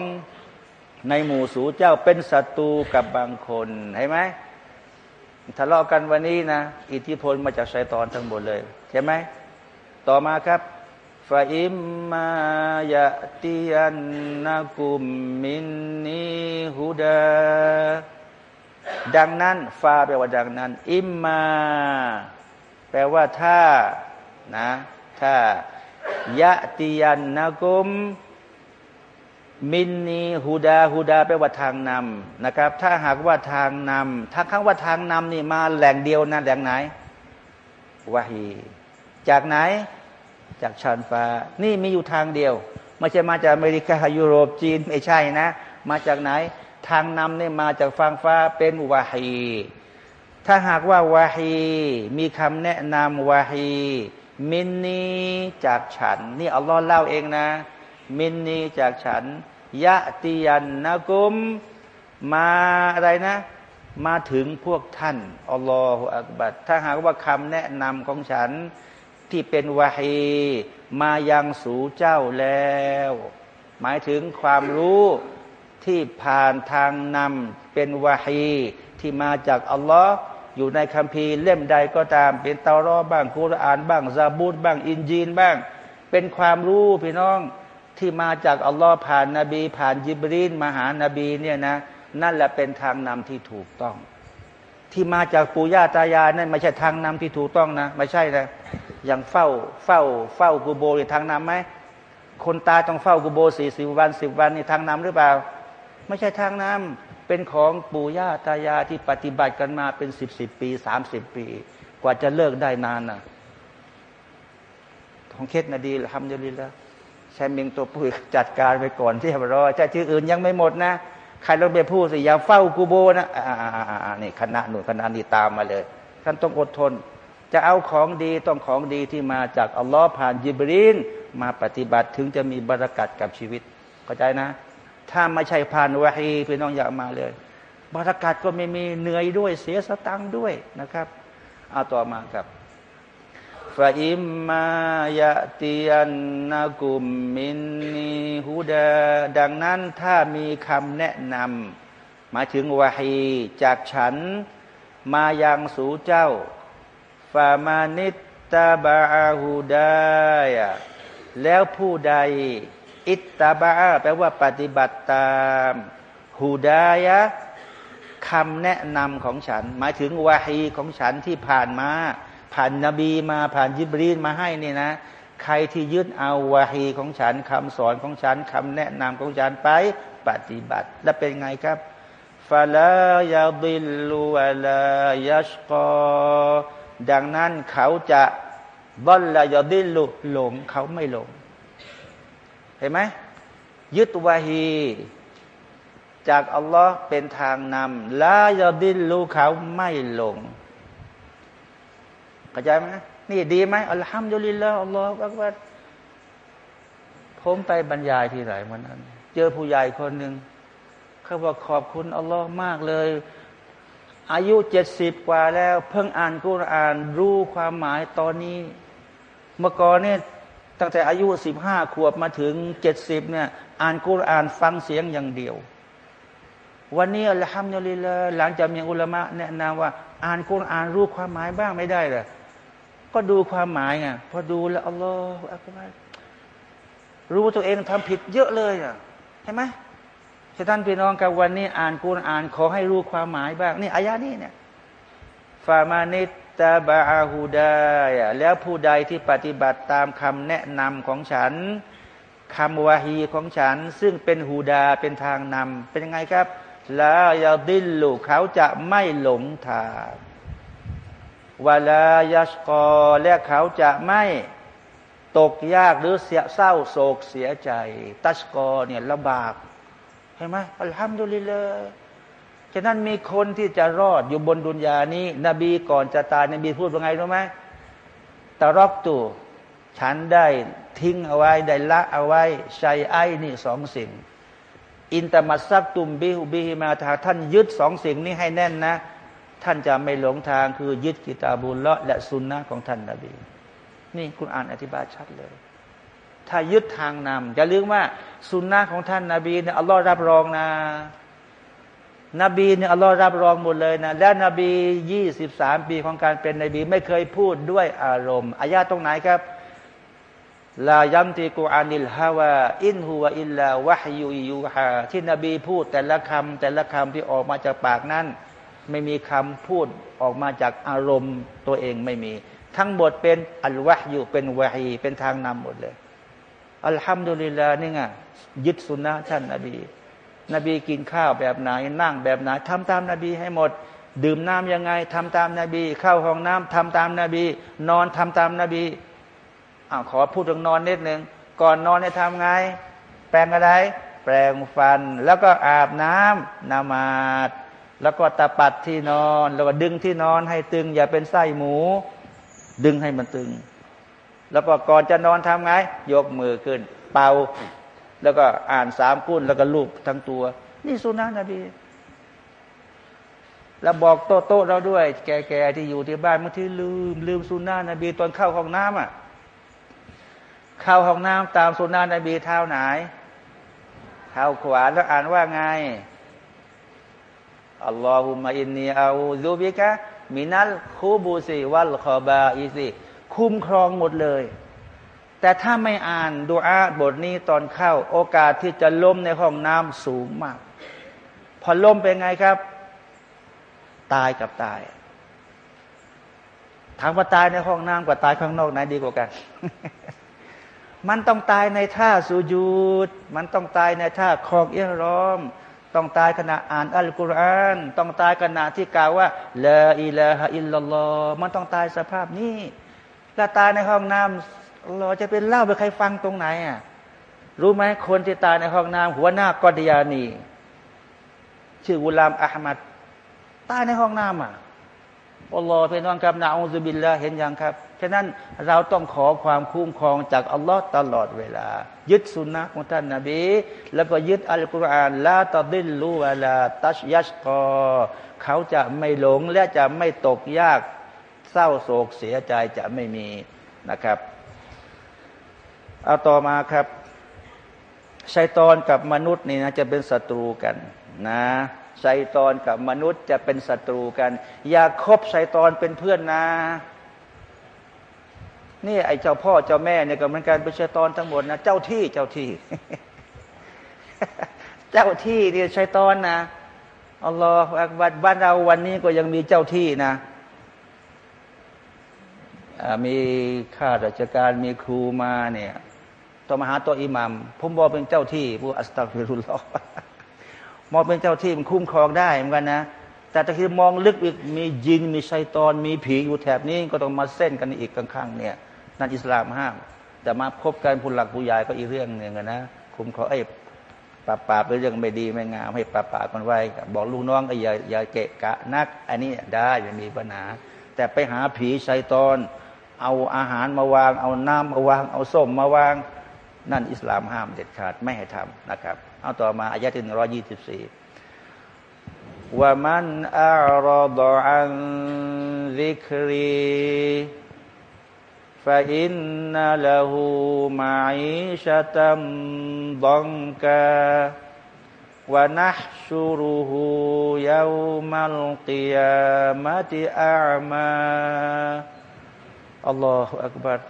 ในหมู่สูเจ้าเป็นศัตรูกับบางคนเห็นไหมทะเลาะกันวันนี้นะ อิทธิพลมาจากชัยตอนทั้งหมดเลย ใช่ไหม ต่อมาครับฟาอิมมายะติยันนักุมมินนีฮูดาดังนั้นฟาแปลว่าดังนั้น อิมมา แปลว่าถ้านะ ถ้ายะติยันนักุมมินนีฮูดาฮูดาแปลว่าทางนำนะครับ ถ้าหากว่าทางนำถ้าคำว่าทางนำนี่มาแหล่งเดียวนะแหล่งไหนวาฮีจากไหนจากชานฟ้า นี่มีอยู่ทางเดียว ไม่ใช่มาจากอเมริกายุโรปจีนไม่ใช่นะ มาจากไหน ทางนำนี่มาจากฟางฟ้าเป็นวาฮีถ้าหากว่าวาฮีมีคำแนะนำวาฮี มินนีจากฉัน นี่อัลลอฮ์เล่าเองนะ มินนีจากฉันยะติยันนะกุม มาอะไรนะ มาถึงพวกท่านอัลลอฮฺอักบัดถ้าหากว่าคำแนะนำของฉันที่เป็นวาฮีมายังสู่เจ้าแล้ว หมายถึงความรู้ที่ผ่านทางนำเป็นวาฮีที่มาจากอัลลอฮ์ อยู่ในคัมภีร์เล่มใดก็ตาม เป็นเตารอบ้างกุรอานบ้างซาบูตบ้างอินจีนบ้าง เป็นความรู้พี่น้องที่มาจากอัลลอฮ์ผ่านนาบี ผ่านยิบรีนมาหานาบีเนี่ยนะ นั่นแหละเป็นทางนำที่ถูกต้อง ที่มาจากปู่ย่าตายายนั่นไม่ใช่ทางนำที่ถูกต้องนะไม่ใช่นะอย่างเฝ้าเฝ้าเฝ้ากูโบในทางนำไหมคนตายต้องเฝ้ากูโบสี่สิบวันสิบวันในทางนำหรือเปล่า ไม่ใช่ทางนำ เป็นของปู่ย่าตายายที่ปฏิบัติกันมาเป็นสิบสิบปีสามสิบปี กว่าจะเลิกได้นานนะของเคสนาดีทำดีแล้วใช้เมียงตัวปุ๋ยจัดการไปก่อนที่รอจะชื่ออื่นยังไม่หมดนะใครเราไปพูดสิอย่าเฝ้ากูโบนะอ่านี่คณะหนุนคณะนี้ตามมาเลย ท่านต้องอดทน จะเอาของดีต้องของดีที่มาจากอัลลอฮ์ผ่านยิบรีนมาปฏิบัติถึงจะมีบรารักัดกับชีวิตเข้าใจนะ ถ้าไม่ใช่ผ่านวะฮีพี่น้องอยากมาเลยบรารักัดก็ไม่มีเหนื่อยด้วยเสียสตังค์ด้วยนะครับเอาต่อมาครับฟาอิมมายะตียันนากุมมินนีฮูดาดังนั้นถ้ามีคำแนะนำมาถึงวาฮีจากฉันมายังสู่เจ้าฟามานิตตาบาฮูดายแล้วผู้ใด อิตตาบาแปลว่าปฏิบัติตามฮูดายะคำแนะนำของฉัน หมายถึงวาฮีของฉันที่ผ่านมา ผ่านนบีมาผ่านยิบรีนมาให้นี่นะ ใครที่ยึดเอาวาฮีของฉันคำสอนของฉันคำแนะนำของฉันไปปฏิบัติ และเป็นไงครับฟาลายาบิลลูวลายัชกอดังนั้นเขาจะบอลลายาดิลลุหลงเขาไม่หลง เห็นไหมยึดวาฮีจากอัลลอฮ์เป็นทางนำลายาดินรู้เขาไม่หลงเข้าใจไหมนี่ดีไหมอัลฮัมดุลิลลาห์อัลลอฮ์อักบัดผมไปบรรยายที่ไหนวันนั้น เจอผู้ใหญ่คนหนึ่งเขาบอกขอบคุณอัลลอฮ์มากเลย อายุเจ็ดสิบกว่าแล้ว เพิ่งอ่านกุรอานรู้ความหมายตอนนี้ เมื่อก่อนเนี่ย ตั้งแต่อายุสิบห้าขวบมาถึงเจ็ดสิบเนี่ย อ่านกุรอานฟังเสียงอย่างเดียว วันนี้อัลฮัมดุลิลละหลังจากมีอุลามะแนะนำว่า อ่านคุรอานรู้ความหมายบ้างไม่ได้เลยก็ดูความหมายไงพอดูแล้วอัลลอฮฺอักบารรู้ตัวเองทำผิดเยอะเลยอะเห็นไหมท่านพี่น้องกับวันนี้อ่านกุรอานขอให้รู้ความหมายบ้าง นี่อายานี้เนี่ยฟามานิตาบาฮูดายแล้วผู้ใดที่ปฏิบัติตามคำแนะนำของฉันคำวาฮีของฉัน ซึ่งเป็นฮูดาเป็นทางนำเป็นยังไงครับลายาดิลลูเขาจะไม่หลงทางวลายาสกอและเขาจะไม่ตกยากหรือเสียเศร้าโศกเสียใจ ตัสกอเนี่ยลำบากเห็นไหมอัลฮัมดุลิลละ ฉะนั้นมีคนที่จะรอดอยู่บนดุนยานี้ นบีก่อนจะตายนบีพูดว่าไงรู้ไหมตารอกตูฉันได้ทิ้งเอาไว้ ได้ละเอาไว้ชัยไอ้นี่สองสิ่ง อินตมัสซักตุมบิฮบิฮิมาทาท่านยึดสองสิ่งนี้ให้แน่นนะ ท่านจะไม่หลงทางคือยึดกิตาบุลละและสุนนะของท่านนาบี นี่คุณอ่านอธิบายชัดเลย ถ้ายึดทางนำอย่าลืมว่าสุนนะของท่านนาบีเนี่ยอัลลอฮ์รับรองนะ นบีเนี่ยอัลลอฮ์รับรองหมดเลยนะและนบียี่สิบสามปีของการเป็นนบีไม่เคยพูดด้วยอารมณ์อายาตรงไหนครับลายัมติกูอานิลฮาวาอินฮัวอิลลาวะฮยูยูฮาที่นบีพูดแต่ละคำแต่ละคำที่ออกมาจากปากนั้น ไม่มีคำพูดออกมาจากอารมณ์ตัวเองไม่มี ทั้งหมดเป็นอัลวะฮยูเป็นวะฮีเป็นทางนำหมดเลย อัลฮัมดุลิลลาห์นี่ไงยึดสุนนะท่านนบี นบีกินข้าวแบบไหน นั่งแบบไหนทำตามนบีให้หมด ดื่มน้ำยังไงทำตามนบี เข้าห้องน้ำทำตามนบี นอนทำตามนบีอาขอพูดถึงนอนนิดหนึ่งก่อนนอนเนี่ยทำไง แปรงอะไร แปรงฟัน แล้วก็อาบน้ำนามาดแล้วก็ตะปัดที่นอน แล้วก็ดึงที่นอนให้ตึง อย่าเป็นไส้หมู ดึงให้มันตึง แล้วก็ก่อนจะนอนทำไง ยกมือขึ้น เป่า แล้วก็อ่านสามกุ้นแล้วก็ลูบทั้งตัว นี่สุนัขนบีแล้วบอกโต๊ะโต๊ะเราด้วย แก่ๆที่อยู่ที่บ้านบางทีลืม ลืมสุนนะฮ์นบี ตอนเข้าห้องน้ำอะ เข้าห้องน้ำตามสุนนะฮ์นบีเท้าไหนเท้าขวาแล้วอ่านว่าไงاللهم إني أعوذ بك من الخبث والخبائثคุ้มครองหมดเลย แต่ถ้าไม่อ่านดูอาบทนี้ตอนเข้า โอกาสที่จะล้มในห้องน้ำสูงมาก พอล้มเป็นไงครับ ตายกับตายถามว่าตายในห้องน้ำกับตายข้างนอกไหนดีกว่ากัน มันต้องตายในท่าสุญูด มันต้องตายในท่าคลองเอียรอม ต้องตายขณะอ่านอัลกุรอาน ต้องตายขณะที่กล่าวว่าละอิละฮะอิลลัลลอฮมันต้องตายสภาพนี้ถ้าตายในห้องน้ำ เราจะเป็นเล่าไปใครฟังตรงไหนอะรู้ไหมคนที่ตายในห้องน้ำหัวหน้ากอดยานีชื่อกุลามอัลมัดตายในห้องน้ำอะอัลลอฮ์เป็นน้องครับนาอูซุบิลละเห็นยังครับ ฉะนั้นเราต้องขอความคุ้มครองจากอัลลอฮ์ตลอดเวลา ยึดสุนนะของท่านนาบี แล้วก็ยึดอัลกุรอานลาตดิลลูวลาตัชยัชกอเขาจะไม่หลงและจะไม่ตกยากเศร้าโศกเสียใจจะไม่มีนะครับ เอาต่อมาครับชัยตอนกับมนุษย์นี่นะจะเป็นศัตรูกันนะชัยตอนกับมนุษย์จะเป็นศัตรูกัน อย่าคบชัยตอนเป็นเพื่อนนะนี่ไอ้เจ้าพ่อเจ้าแม่เนี่ยก็เหมือนกันเป็นชัยตอนทั้งหมดนะเจ้าที่เจ้าที่ เจ้าที่เนี่ยชัยตอนนะอัลลอฮฺอักบัดบ้านเราวันนี้ก็ยังมีเจ้าที่นะมีข้าราชการมีครูมาเนี่ย ต่อมาหาตัวอิหมัมผมบอกเป็นเจ้าที่ผู้อัสตัฟิรุลลอฮ์มองเป็นเจ้าที่มันคุ้มครองได้เหมือนกันนะแต่ถ้าคือมองลึกอีกมียินมีชัยตอน มีผีอยู่แถบนี้ก็ต้องมาเส้นกันอีกข้างๆเนี่ยนั่นอิสลามห้ามแต่มาพบกันผู้หลักผู้ใหญ่ก็อีกเรื่องหนึ่งนะคุ้มครองไอ้ป่าป่าเป็นเรื่องไม่ดีไม่งามให้ป่าป่ากันไว้ บอกลูกน้องอย่าอย่าเกะกะนัก อันนี้ได้ไม่มีปัญหา แต่ไปหาผีชัยตอน เอาอาหารมาวาง เอาน้ำมาวาง เอาส้มมาวาง นั่นอิสลามห้ามเด็ดขาดไม่ให้ทำนะครับ เอาต่อมาอายะที่หนึ่งร้อยี่สิบสี่ว่ามันอารดอันซิกรีฟาอินนัลหูมาอิชะตัมดังกาวะนัชูรุหูยาวมัลกิยามะติอามาอัลลอฮฺอักบัร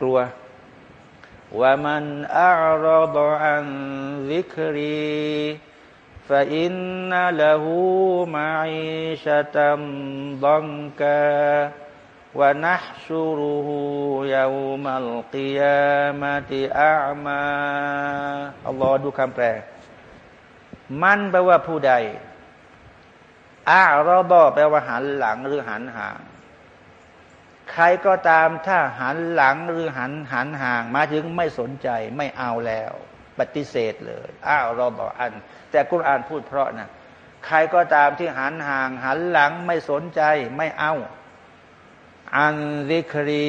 กลัว ว่ามันอัลบอันซิกรีฟะอินนัลหูมัยชะตัมบังกาวะนัชูรุหูยาวมัลกิยามติอามาอัลลอฮ์ดูคำแปล มันแปลว่าผู้ใดอารอบอแปลว่าหันหลังหรือหันห่าง ใครก็ตามถ้าหันหลังหรือหันหันห่างมาถึงไม่สนใจไม่เอาแล้ว ปฏิเสธเลยอ้าวเราบอกอัน แต่กุรอานพูดเพราะนะใครก็ตามที่หันห่าง หันหลังไม่สนใจไม่เอา อันซิครี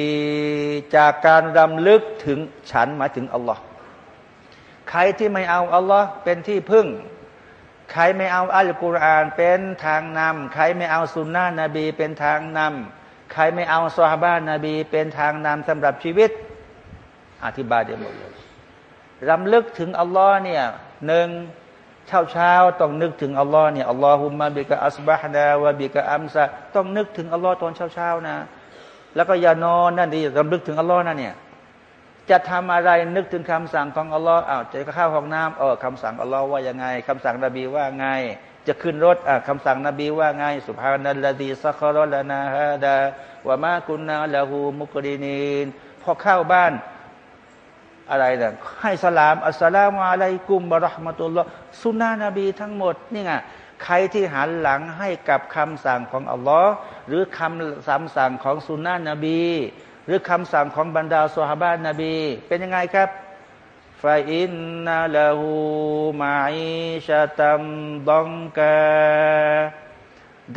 จากการรำลึกถึงฉันมาถึงอัลลอฮ์ใครที่ไม่เอาอัลลอฮ์เป็นที่พึ่ง ใครไม่เอาอัลกุรอานเป็นทางนำใครไม่เอาสุนนะนบีเป็นทางนำ ใครไม่เอาซอฮาบานบี เป็นทางนำสำหรับชีวิต อธิบายได้หมดเลยรำลึกถึงอัลลอฮ์เนี่ยหนึ่งเช้าเช้าต้องนึกถึงอัลลอฮ์เนี่ยอัลลอฮุมมาบิกะอัสบะฮ์ดาวะบิกะอัมซะต้องนึกถึงอัลลอฮ์ตอนเช้าเช้านะ แล้วก็อย่านอนนั่นดีรำลึกถึงอัลลอฮ์นั่นเนี่ยจะทำอะไรนึกถึงคำสั่งของอัลลอฮ์อ้าวจะเข้าห้องน้ำเออคำสั่งอัลลอฮ์ว่ายังไงคำสั่งนบีว่าไง จะขึ้นรถคำสั่งนบีว่าไงสุภานัลลดีสักรลนาฮาดาวามากุนนาละหูมุกดีนีนพอเข้าบ้านอะไรนะให้สลาม อัสสลามุอะลัยกุมบะรห์มะตุลลอฮ์สุนนะนบีทั้งหมดนี่ไงใครที่หันหลังให้กับคำสั่งของอัลลอฮ์หรือคำสั่งสั่งของสุนนะนบี หรือคำสั่งของบรรดาสุฮาบานนบี เป็นยังไงครับ ฟาอินนาลาหูมาอิชะตัมดองกา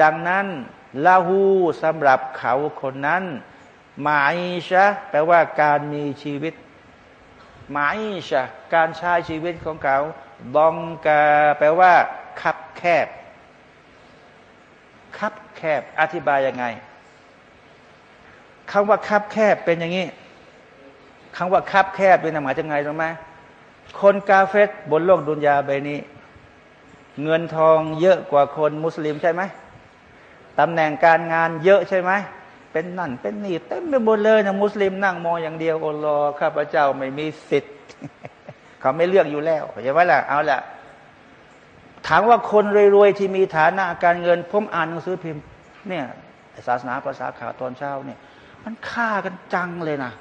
ดังนั้นลาหูสำหรับเขาคนนั้นมาอิชะแปลว่าการมีชีวิตمعيشةการใช้ชีวิตของเขาضنكاแปลว่าคับแคบ คับแคบอธิบายยังไงคำว่าคับแคบเป็นอย่างนี้คำว่าคับแคบเป็นหมายถึงไงรู้ไหม คนกาเฟรบนโลกดุนยาใบนี้ เงินทองเยอะกว่าคนมุสลิมใช่ไหมตำแหน่งการงานเยอะใช่ไหมเป็นนั่นเป็นนี่เต็มไปหมดเลยนะมุสลิมนั่งมองอย่างเดียวโอ้อัลลอฮ์ข้าพเจ้าไม่มีสิทธิ์ เขาไม่เลือกอยู่แล้วใช่ไหมล่ะเอาละถามว่าคนรวยๆที่มีฐานะการเงินผมอ่านหนังสือพิมพ์ เนี่ยศาสนาภาษาข่าวตอนเช้าเนี่ย มันฆ่ากันจังเลยนะ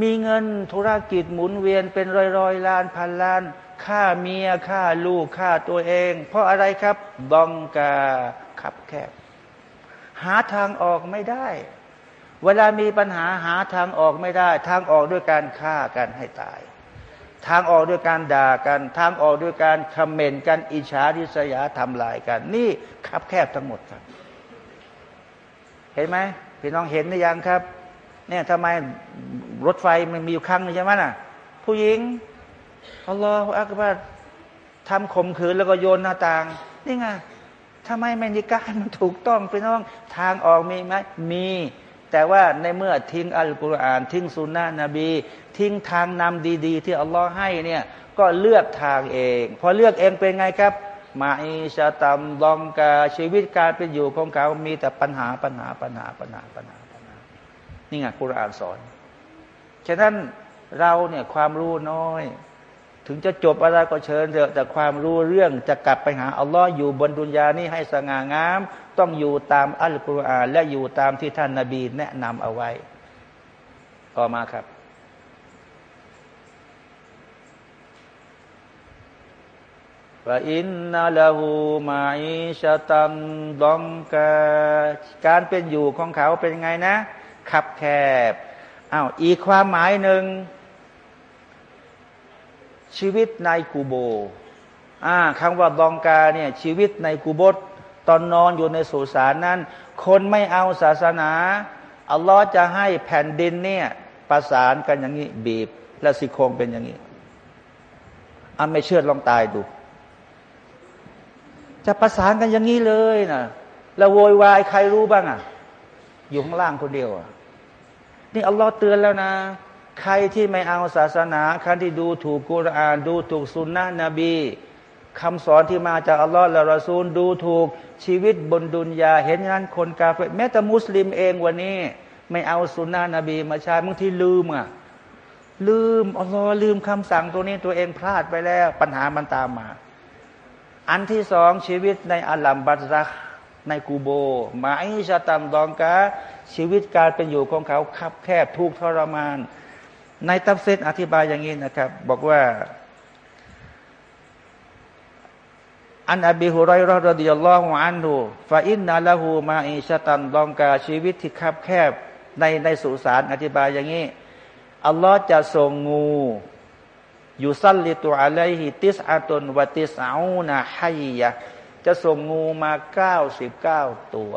มีเงินธุรกิจหมุนเวียนเป็นร้อยร้อยล้านพันล้านค่าเมียค่าลูกค่าตัวเอง เพราะอะไรครับบองกาขับแคบ หาทางออกไม่ได้ เวลามีปัญหาหาทางออกไม่ได้ ทางออกด้วยการฆ่ากันให้ตาย ทางออกด้วยการด่ากัน ทางออกด้วยการคอมเมนกันอิจฉาริษยาทำลายกัน นี่ขับแคบทั้งหมดครับ เห็นไหมพี่น้องเห็นหรือยังครับ เนี่ยทำไมรถไฟมันมีอยู่ครั้งนึงใช่ไหมน่ะ ผู้หญิงอัลลอฮฺอักบารทำข่มขืนแล้วก็โยนหน้าต่าง นี่ไงทำไมไม่มีการมันถูกต้องพี่น้องทางออกมีไหมมี แต่ว่าในเมื่อทิ้งอัลกุรอาน ทิ้งสุนนะนบี ทิ้งทางนำดี ๆ ที่อัลลอฮ์ให้เนี่ยก็เลือกทางเอง พอเลือกเองเป็นไงครับมาอิชาตัมดองกาชีวิตการเป็นอยู่ของเขามีแต่ปัญหาปัญหาปัญหาปัญหาปัญหา นี่ไงกุรอานสอน ฉะนั้นเราเนี่ยความรู้น้อย ถึงจะจบอะไรก็เชิญเถอะแต่ความรู้เรื่องจะกลับไปหาอัลลอฮ์อยู่บนดุนยานี้ให้สง่างาม ต้องอยู่ตามอัลกุรอาน และอยู่ตามที่ท่านนาบีแนะนำเอาไว้ ต่อมาครับว่าอินนาลาหูมาอิชตัมดองกาการเป็นอยู่ของเขาเป็นไงนะ ขับแคบอ้าวอีกความหมายหนึ่ง ชีวิตในกูโบอ่าคำว่าดองกาเนี่ยชีวิตในกูโบตตอนนอนอยู่ในสุสานนั้น คนไม่เอาศาสนาอัลลอฮ์จะให้แผ่นดินเนี่ยประสานกันอย่างนี้บีบ และสิโครงเป็นอย่างนี้อ่าไม่เชื่อลองตายดู จะประสานกันอย่างนี้เลยนะแล้วโวยวายใครรู้บ้างอะ อยู่ข้างล่างคนเดียวอะ นี่อัลลอฮ์เตือนแล้วนะ ใครที่ไม่เอาศาสนาใครที่ดูถูกกุรอาน ดูถูกสุนนะนบีคำสอนที่มาจากอัลลอฮ์และรอซูล ดูถูกชีวิตบนดุนยา เห็นงั้นคนกาเฟแม้แต่มุสลิมเองวันนี้ ไม่เอาสุนนะนบี มาใช้บางทีลืมอะลืมอัลลอฮ์ลืมคำสั่งตัวนี้ตัวเองพลาดไปแล้ว ปัญหามันตามมา อันที่สองชีวิตในعالم البرزخในกูโบمعيشة ضنكا ชีวิตการเป็นอยู่ของเขาคับแคบทุกข์ทรมาน ในตัฟซีรอธิบายอย่างนี้นะครับ บอกว่า عن أبي هريرة رضي الله عنه فإن له معيشة ضنكاชีวิตที่คับแคบในในสุสานอธิบายอย่างนี้อัลลอฮ์จะส่งงูيسلط عليه تسعة وتسعون حيةจะส่งงูมาเก้าสิบเก้าตัว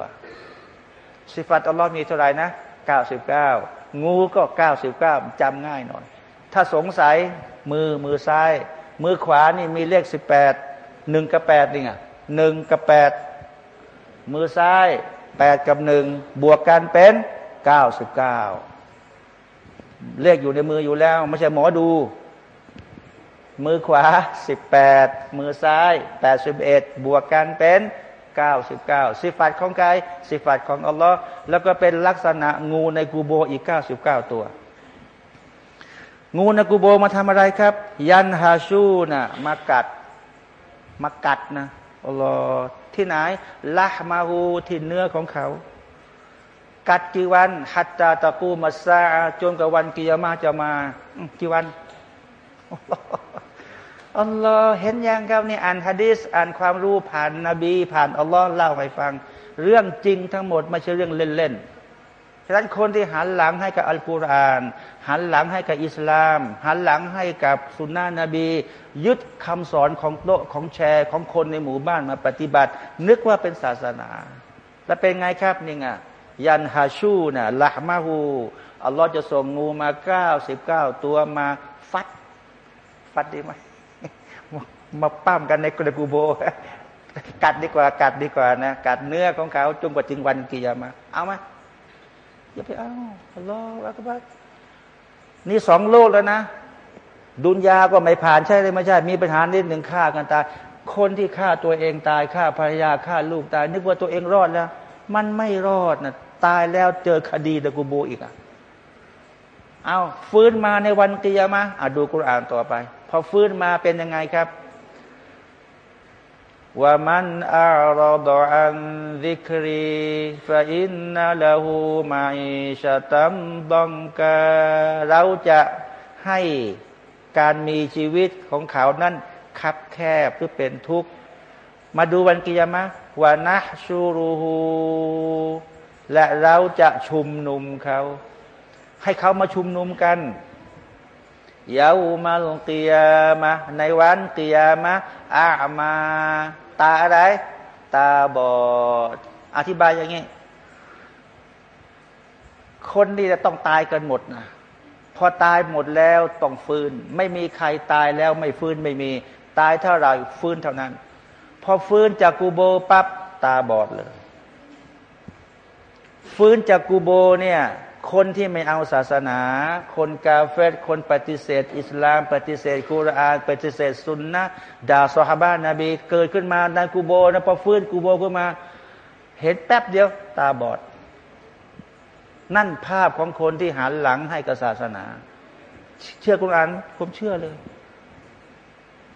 สิฟัตอัลลอฮ์มีเท่าไหร่นะเก้าสิบเก้างูก็เก้าสิบเก้าจำง่ายหน่อย ถ้าสงสัยมือมือซ้าย มือขวานี่มีเลขสิบแปดหนึ่งกับแปดนี่ไงหนึ่งกับแปดมือซ้ายแปดกับหนึ่งบวกกันเป็นเก้าสิบเก้าเลขอยู่ในมืออยู่แล้ว ไม่ใช่หมอดู มือขวาสิบแปดมือซ้ายแปดสิบเอ็ดบวกกันเป็น เก้าสิบเก้าสิฟัตของใครสิฟัตของอัลลอฮ์แล้วก็เป็นลักษณะงูในกูโบอีกเก้าสิบเก้าตัว งูในกูโบมาทำอะไรครับ ยันฮาชูนะมากัดมากัดนะอัลลอฮ์ที่ไหนละมาหูที่เนื้อของเขา กัดกี่วันฮัตตาตะกูมาซาจนกับวันกิยามาจะมากี่วันอัลลอฮ์ อัลลอฮ์เห็นยังครับนี่อ่านฮะดีษอ่านความรู้ผ่านนบี ผ่านอัลลอฮ์เล่าให้ฟัง เรื่องจริงทั้งหมดไม่ใช่เรื่องเล่นๆฉะนั้นคนที่หันหลังให้กับอัลกุรอาน หันหลังให้กับอิสลาม หันหลังให้กับสุนนะนบี ยึดคำสอนของโตของแชร์ของคนในหมู่บ้านมาปฏิบัติ นึกว่าเป็นศาสนา แล้วเป็นไงครับนี่ไงยันฮาชูนะละมาหูอัลลอฮ์จะส่งงูมาเก้าสิบเก้าตัวมาฟัด ฟัดดีไหม มาปั้มกันในกระกูโบ กัดดีกว่า กัดดีกว่านะกัดเนื้อของเขาจนกว่าจึงวันกิยามา เอามาอย่าไปเอารอแล้วก็บ้านี่สองโลกแล้วนะ ดุนยาก็ไม่ผ่านใช่เลยไม่ใช่ มีปัญหานิดหนึ่งฆ่ากันตายคนที่ฆ่าตัวเองตายฆ่าภรรยาฆ่าลูกตาย นึกว่าตัวเองรอดแล้ว มันไม่รอดนะตายแล้วเจอคดีตะกูโบอีกอะเอาฟื้นมาในวันกิยามาอะดูกุรอานต่อไป พอฟื้นมาเป็นยังไงครับ ว่ามันอารดอันดิครีฟาอินนาละหูมาอิชะตัมดองกาเราจะให้การมีชีวิตของเขานั้นคับแคบหรือเป็นทุกข์ มาดูวันกิยามะวานะชูรูฮูและเราจะชุมนุมเขา ให้เขามาชุมนุมกันยาวมาลงกียามาในวันกียามา อามาตาอะไร ตาบอด อธิบายอย่างนี้ คนนี่จะต้องตายกันหมดนะพอตายหมดแล้วต้องฟื้น ไม่มีใครตายแล้วไม่ฟื้นไม่มี ตายเท่าไหร่ฟื้นเท่านั้น พอฟื้นจากกูโบปับ๊บตาบอดเลย ฟื้นจากกูโบเนี่ย คนที่ไม่เอาศาสนา คนกาเฟตคนปฏิเสธ อิสลาม ปฏิเสธกุรานปฏิเสธสุนนะด่าสฮาบานาบี เกิดขึ้นมาในกูโบนะพอฟื้นกูโบขึ้นมา เห็นแป๊บเดียว ตาบอด นั่นภาพของคนที่หันหลังให้กับศาสนา เชื่อกุราน ผมเชื่อเลย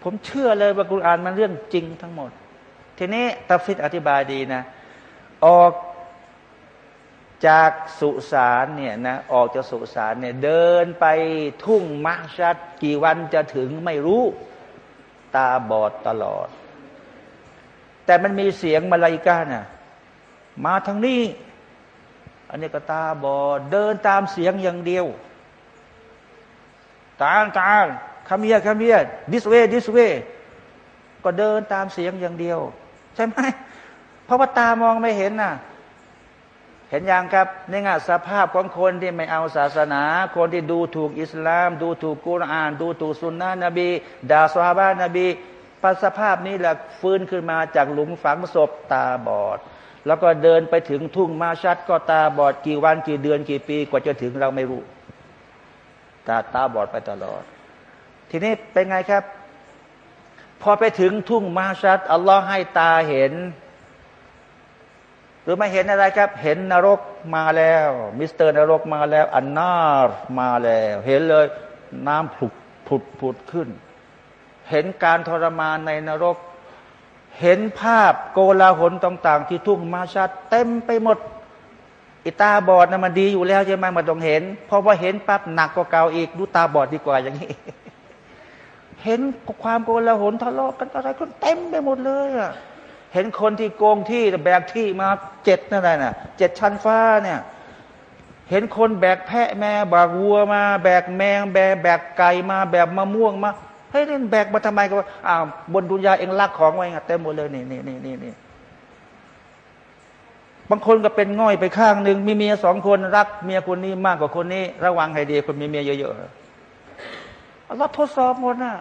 ผมเชื่อเลยว่ากุรานมันเรื่องจริงทั้งหมด ทีนี้ตัฟฟิดอธิบายดีนะ ออก จากสุสานเนี่ยนะออกจากสุสานเนี่ยเดินไปทุ่งมัชัดกี่วันจะถึงไม่รู้ ตาบอดตลอด แต่มันมีเสียงมาลายกาน่ะมาทางนี้ อันนี้ก็ตาบอด เดินตามเสียงอย่างเดียวตาตาคำเมียคำเมีย this way this way ก็เดินตามเสียงอย่างเดียว ใช่ไหมเพราะว่าตามองไม่เห็นน่ะ เห็นยังครับนี่ไงสภาพของคนที่ไม่เอาศาสนา คนที่ดูถูกอิสลาม ดูถูกกุรอาน ดูถูกสุนนะนบีด่าสฮาบานบีปัสภาพนี้แหละฟื้นขึ้นมาจากหลุมฝังศพตาบอด แล้วก็เดินไปถึงทุ่งมาชัดก็ตาบอดกี่วันกี่เดือนกี่ปีกว่าจะถึงเราไม่รู้ ตาตาบอดไปตลอด ทีนี้เป็นไงครับ พอไปถึงทุ่งมาชัดอัลลอฮ์ให้ตาเห็น หรือไม่เห็นอะไรครับ เห็นนรกมาแล้ว มิสเตอร์นรกมาแล้ว النارมาแล้ว เห็นเลยน้ำผุดผุดผุดขึ้น เห็นการทรมานในนรก เห็นภาพโกลาหลต่าง ๆ ที่ทุ่งมะห์ชัรเต็มไปหมดไอ้ตาบอดนะมันดีอยู่แล้วใช่ไหมมันต้องเห็นเพราะว่าเห็นปั๊บหนักกว่าเก่าอีกดูตาบอดดีกว่าอย่างนี้ เห็นความโกลาหลทะเลาะกันอะไรก็เต็มไปหมดเลยอะ เห็นคนที่โกงที่แบกที่มาเจ็ดนั่นแหละเจ็ดชั้นฟ้าเนี่ยเห็นคนแบกแพะแม่บากวัวมา แบกแมง แบกแบกไก่มาแบกมะม่วงมาเฮ้ยนี่แบกมาทำไมก็อ้าวบนดุนยาเองลักของไว้เต็มหมดเลยนี่นี่นี่นี่นี่บางคนก็เป็นง่อยไปข้างหนึ่งมีเมียสองคนรักเมียคนนี้มากกว่าคนนี้ ระวังให้ดีคนมีเมียเยอะๆเราทดสอบหมดน่ะ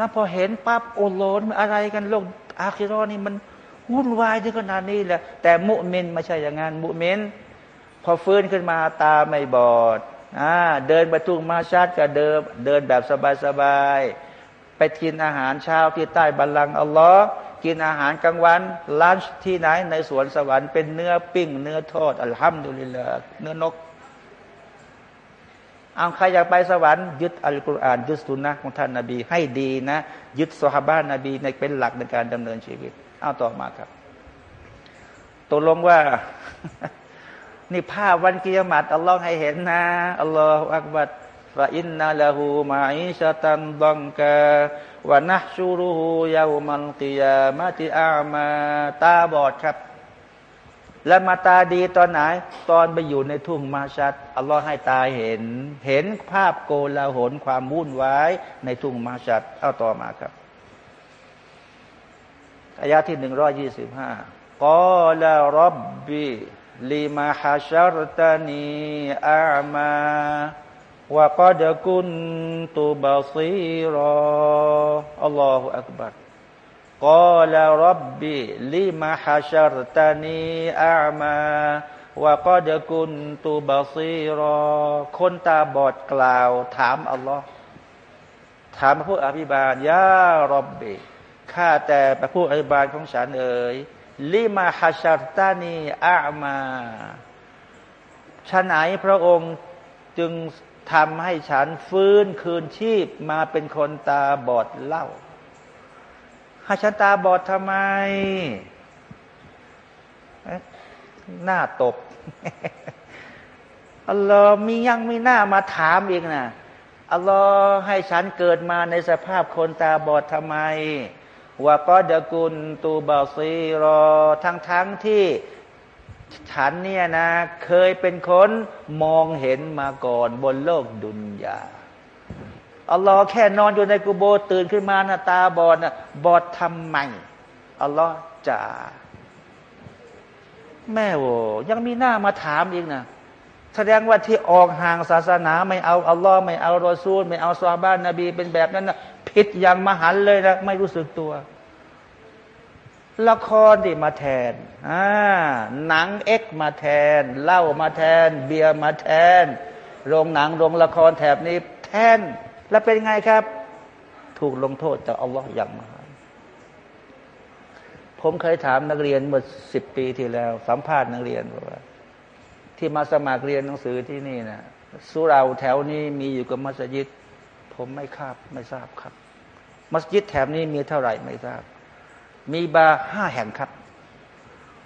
นะพอเห็นปั๊บโอโลนอะไรกันโลกอาคิรอนี่มันวุ่นวายถึงขนาดนี้แหละแต่มุมินไม่ใช่อย่างนั้นมุมินพอฟื้นขึ้นมาตาไม่บอดอ่าเดินไปทุ่งมาชัดก็เดินเดินแบบสบายๆไปกินอาหารเช้าที่ใต้บัลลังก์อัลลอฮ์กินอาหารกลางวันลันช์ที่ไหนในสวนสวรรค์เป็นเนื้อปิ้ง เนื้อทอดอัลฮัมดุลิลละเนื้อนก เอาใครอยากไปสวรรค์ยึดอัลกุรอานยึดสุนนะของท่านนาบี ให้ดีนะ ยึดสฮาบานนบีในเป็นหลักในการดำเนินชีวิต เอาต่อมาครับตกลงว่า นี่ภาพวันกิยามัตอัลลอฮ์ให้เห็นนะอัลลอฮฺอักบัดฟาอินนาละหูมาอิชตันดังกาวะนะชูรุหูยาวมันกิยามาติอามาตาบอดครับ แล้วมาตาดีตอนไหน ตอนไปอยู่ในทุ่งมาชัดอัลลอฮ์ให้ตาเห็น เห็นภาพโกลาหลความวุ่นวายในทุ่งมาชัดเอาต่อมาครับอายาที่หนึ่งร้อยยี่สิบห้ากอลารับบีลิมาฮัชรตานีอามาวะกดกุนตุบาซีรออัลลอฮฺอักบัร กอลารับบีลิมาฮัชรตานีอามา ว่าก็เดกุนตูบาซีรอ คนตาบอดกล่าว ถามอัลลอฮ์ถามพระผู้อภิบาลยารับบีข้าแต่พระผู้อภิบาลของฉันเอ๋ยลิมาฮัชรตานีอามาฉะไหนพระองค์จึงทำให้ฉันฟื้นคืนชีพมาเป็นคนตาบอดเล่า ให้ฉันตาบอดทำไม หน้าตบอัลลอฮ์มียังมีหน้ามาถามอีกนะอัลลอฮ์ให้ฉันเกิดมาในสภาพคนตาบอดทำไมว่าก็ดกุลตูบาซีรอ ทั้งทั้งที่ฉันเนี่ยนะ เคยเป็นคนมองเห็นมาก่อนบนโลกดุนยา อัลลอฮ์แค่นอนอยู่ในกุโบตื่นขึ้นมานะตาบอดนะบอดทำไมอัลลอฮ์จ่าแม่โวยังมีหน้ามาถามอีกนะแสดงว่าที่ออกห่างศาสนาไม่เอาอัลลอฮ์ไม่เอารอซูล ไม่เอาซาบ้านนบี เป็นแบบนั้นนะผิดอย่างมหันเลยนะไม่รู้สึกตัว ละครที่มาแทนอ่าหนังเอ็กมาแทนเหล้ามาแทน เบียร์มาแทน โรงหนังโรงละครแถบนี้แทน แล้วเป็นไงครับ ถูกลงโทษจากอัลลอฮ์อย่างมาผมเคยถามนักเรียนเมื่อสิบปีที่แล้ว สัมภาษณ์นักเรียนว่า ที่มาสมัครเรียนหนังสือที่นี่นะสุราแถวนี้มีอยู่กับมัสยิด ผมไม่คาบไม่ทราบครับ มัสยิดแถบนี้มีเท่าไหร่ไม่ทราบ มีบาร์ห้าแห่งครับ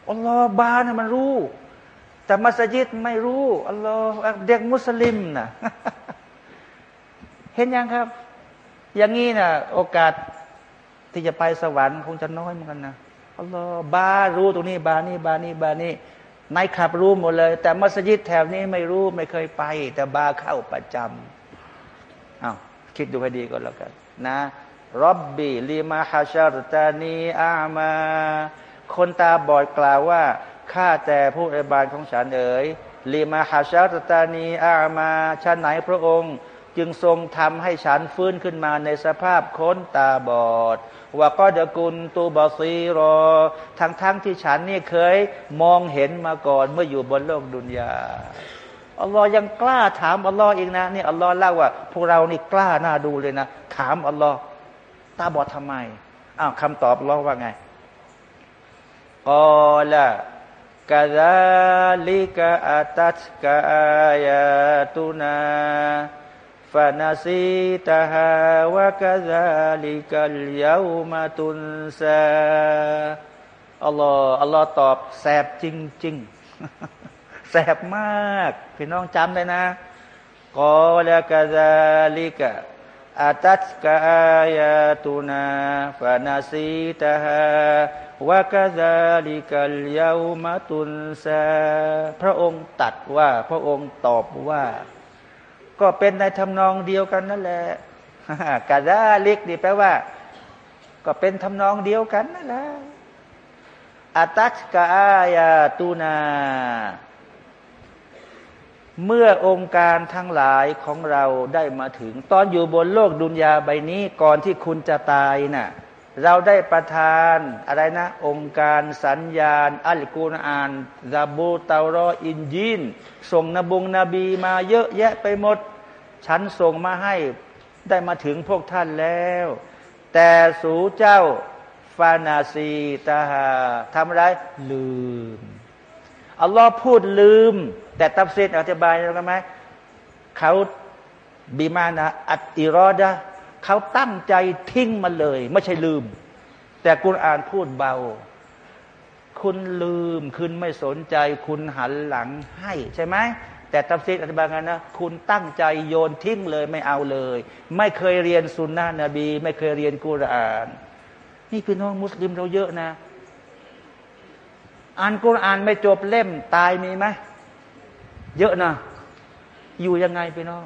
อัลลอฮ์บาร์นะมันรู้ แต่มัสยิดไม่รู้อัลลอฮ์เด็กมุสลิมนะ เห็นยังครับ อย่างนี้นะโอกาสที่จะไปสวรรค์คงจะน้อยเหมือนกันนะอัลลอฮ์บารู้ตรงนี้ บานี่บานี่บานี่นายขับรู้หมดเลย แต่มัสยิดแถวนี้ไม่รู้ไม่เคยไป แต่บาเข้าประจำอ้าวคิดดูให้ดีก่อนแล้วกัน นะรบบีลีมาฮาชาตานีอามา คนตาบอดกล่าวว่าข้าแต่ผู้อิบานของฉันเอ๋ยลีมาฮาชาตตานีอามาฉันไหนพระองค์ จึงทรงทำให้ฉันฟื้นขึ้นมาในสภาพค้นตาบอดว่าก็เดกุลตูบอซีรอ ทั้งทั้งที่ฉันนี่เคยมองเห็นมาก่อนเมื่ออยู่บนโลกดุนยาอัลลอฮ์ยังกล้าถามอัลลอฮ์อีกนะนี่อัลลอฮ์เล่าว่า พวกเรานี่กล้าน่าดูเลยนะ ถามอัลลอฮ์ตาบอดทำไมอ้าวคำตอบอัลลอฮ์ว่าไงกอละกาซาลิกะอัตัสกะอายาตุนา ฟานาซีตาฮาวะกะซาลิกัลยาอุมาตุนซาอัลลอฮ์อัลลอฮ์ตอบแสบจริง ๆ แสบมาก พี่น้องจำเลยนะกอลกะซาลิกะอัตัสกะอายาตุนาฟานาซีตาฮาวะกะซาลิกัลยามาตุนซาพระองค์ตัดว่าพระองค์ตอบว่า ก็เป็นในทำนองเดียวกันนั่นแหละกาซาลิกนี่แปลว่า ก็เป็นทำนองเดียวกันนั่นแหละอัตัชกาอายาตูนา เมื่อองค์การทั้งหลายของเราได้มาถึง ตอนอยู่บนโลกดุนยาใบนี้ก่อนที่คุณจะตายนะ่ะ เราได้ประทานอะไรนะ องค์การสัญญาณ อัลกุรอานซาบูตารออินยินส่งนบุงนบีมาเยอะแยะไปหมด ฉันส่งมาให้ได้มาถึงพวกท่านแล้ว แต่สูเจ้าفنسيتهاทำไรลืม อัลลอฮ์พูดลืม แต่ตัฟซีรอธิบายแล้วกันไหมเขาبمعنىอัติรอดะ เขาตั้งใจทิ้งมันเลย ไม่ใช่ลืม แต่กุรอานพูดเบา คุณลืมคุณไม่สนใจ คุณหันหลังให้ ใช่ไหมแต่ตัฟซีรอธิบายกันนะ คุณตั้งใจโยนทิ้งเลยไม่เอาเลย ไม่เคยเรียนสุนนะนบี ไม่เคยเรียนกุรอาน นี่พี่น้องมุสลิมเราเยอะนะอ่านกุรอานไม่จบเล่มตายมีไหมเยอะนะอยู่ยังไงพี่น้อง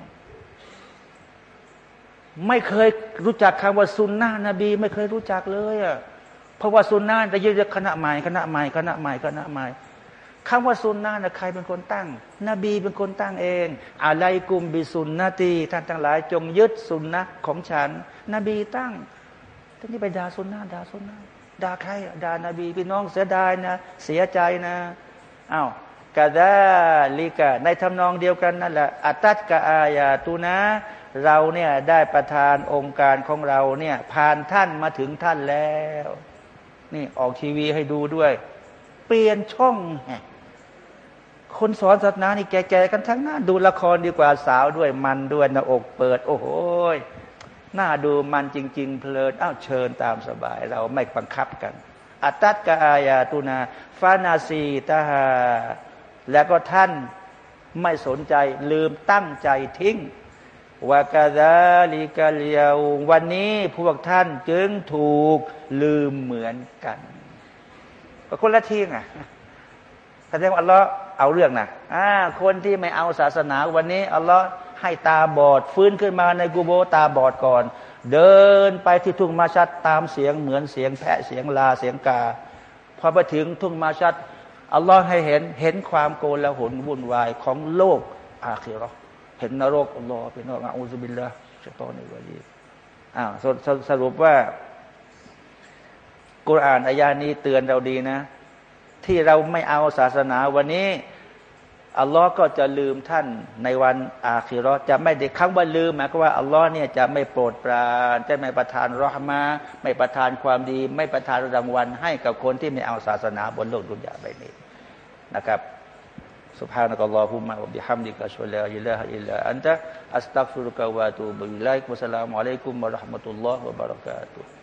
ไม่เคยรู้จักคำว่าซุนนะนบี ไม่เคยรู้จักเลยอะเพราะว่าซุนนะจะยืดคณะใหม่คณะใหม่คณะใหม่คณะใหม่คำว่าซุนนะนะใครเป็นคนตั้ง นบีเป็นคนตั้งเอง อะไรกุมบิซุนนะตีท่านทั้งหลาย จงยึดซุนนะของฉัน นบีตั้งท่านนี่ไปด่าซุนนะด่าซุนนะด่าใครด่านบีพี่น้องเสียดายนะ เสียใจนะอ้าวกาดาลิกะในทำนองเดียวกันนั่นแหละอัตัดกะอายาตูนะ เราเนี่ยได้ประทานองค์การของเราเนี่ยผ่านท่านมาถึงท่านแล้ว นี่ออกทีวีให้ดูด้วย เปลี่ยนช่องคนสอนศาสนานี่แก่ๆกันทั้งนั้นดูละครดีกว่าสาวด้วยมันด้วยหน้าอกเปิด โอ้โหหน่าดูมันจริง ๆ เพลินอ้าวเชิญตามสบาย เราไม่บังคับกัน อัตัตกาอายาตุนาฟานาซีตาฮาแล้วก็ท่านไม่สนใจลืมตั้งใจทิ้ง วากาดาลิกาเลียววันนี้พวกท่านจึงถูกลืมเหมือนกันก็คนละทีไงแสดงว่าอัลลอฮ์เอาเรื่องนะอ่าคนที่ไม่เอาศาสนาวันนี้อัลลอฮ์ให้ตาบอดฟื้นขึ้นมาในกูโบตาบอดก่อน เดินไปที่ทุ่งมาชัดตามเสียงเหมือนเสียงแพะเสียงลาเสียงกาพอไปถึงทุ่งมาชัดอัลลอฮ์ให้เห็นเห็นความโกลาหลวุ่นวายของโลกอาคีรอ เห็นนรกอัลลอฮ์เป็นนรกอูซุบิลละชะตอนในวะลีอ้าวสรุปว่ากุรอานอายานี้เตือนเราดีนะ ที่เราไม่เอาศาสนาวันนี้อัลลอฮ์ก็จะลืมท่านในวันอาคิรอจะไม่ได้คำว่าลืมหมายก็ว่าอัลลอฮ์เนี่ยจะไม่โปรดปรานจะไม่ประทานรอฮมาไม่ประทานความดี ไม่ประทานรางวัลให้กับคนที่ไม่เอาศาสนาบนโลกดุนยาใบนี้นะครับ Subhanakallahumma wa bihamdika asyhadu an la illa anta astaghfiruka wa atubu ilaik. Wassalamualaikum warahmatullahi wabarakatuh.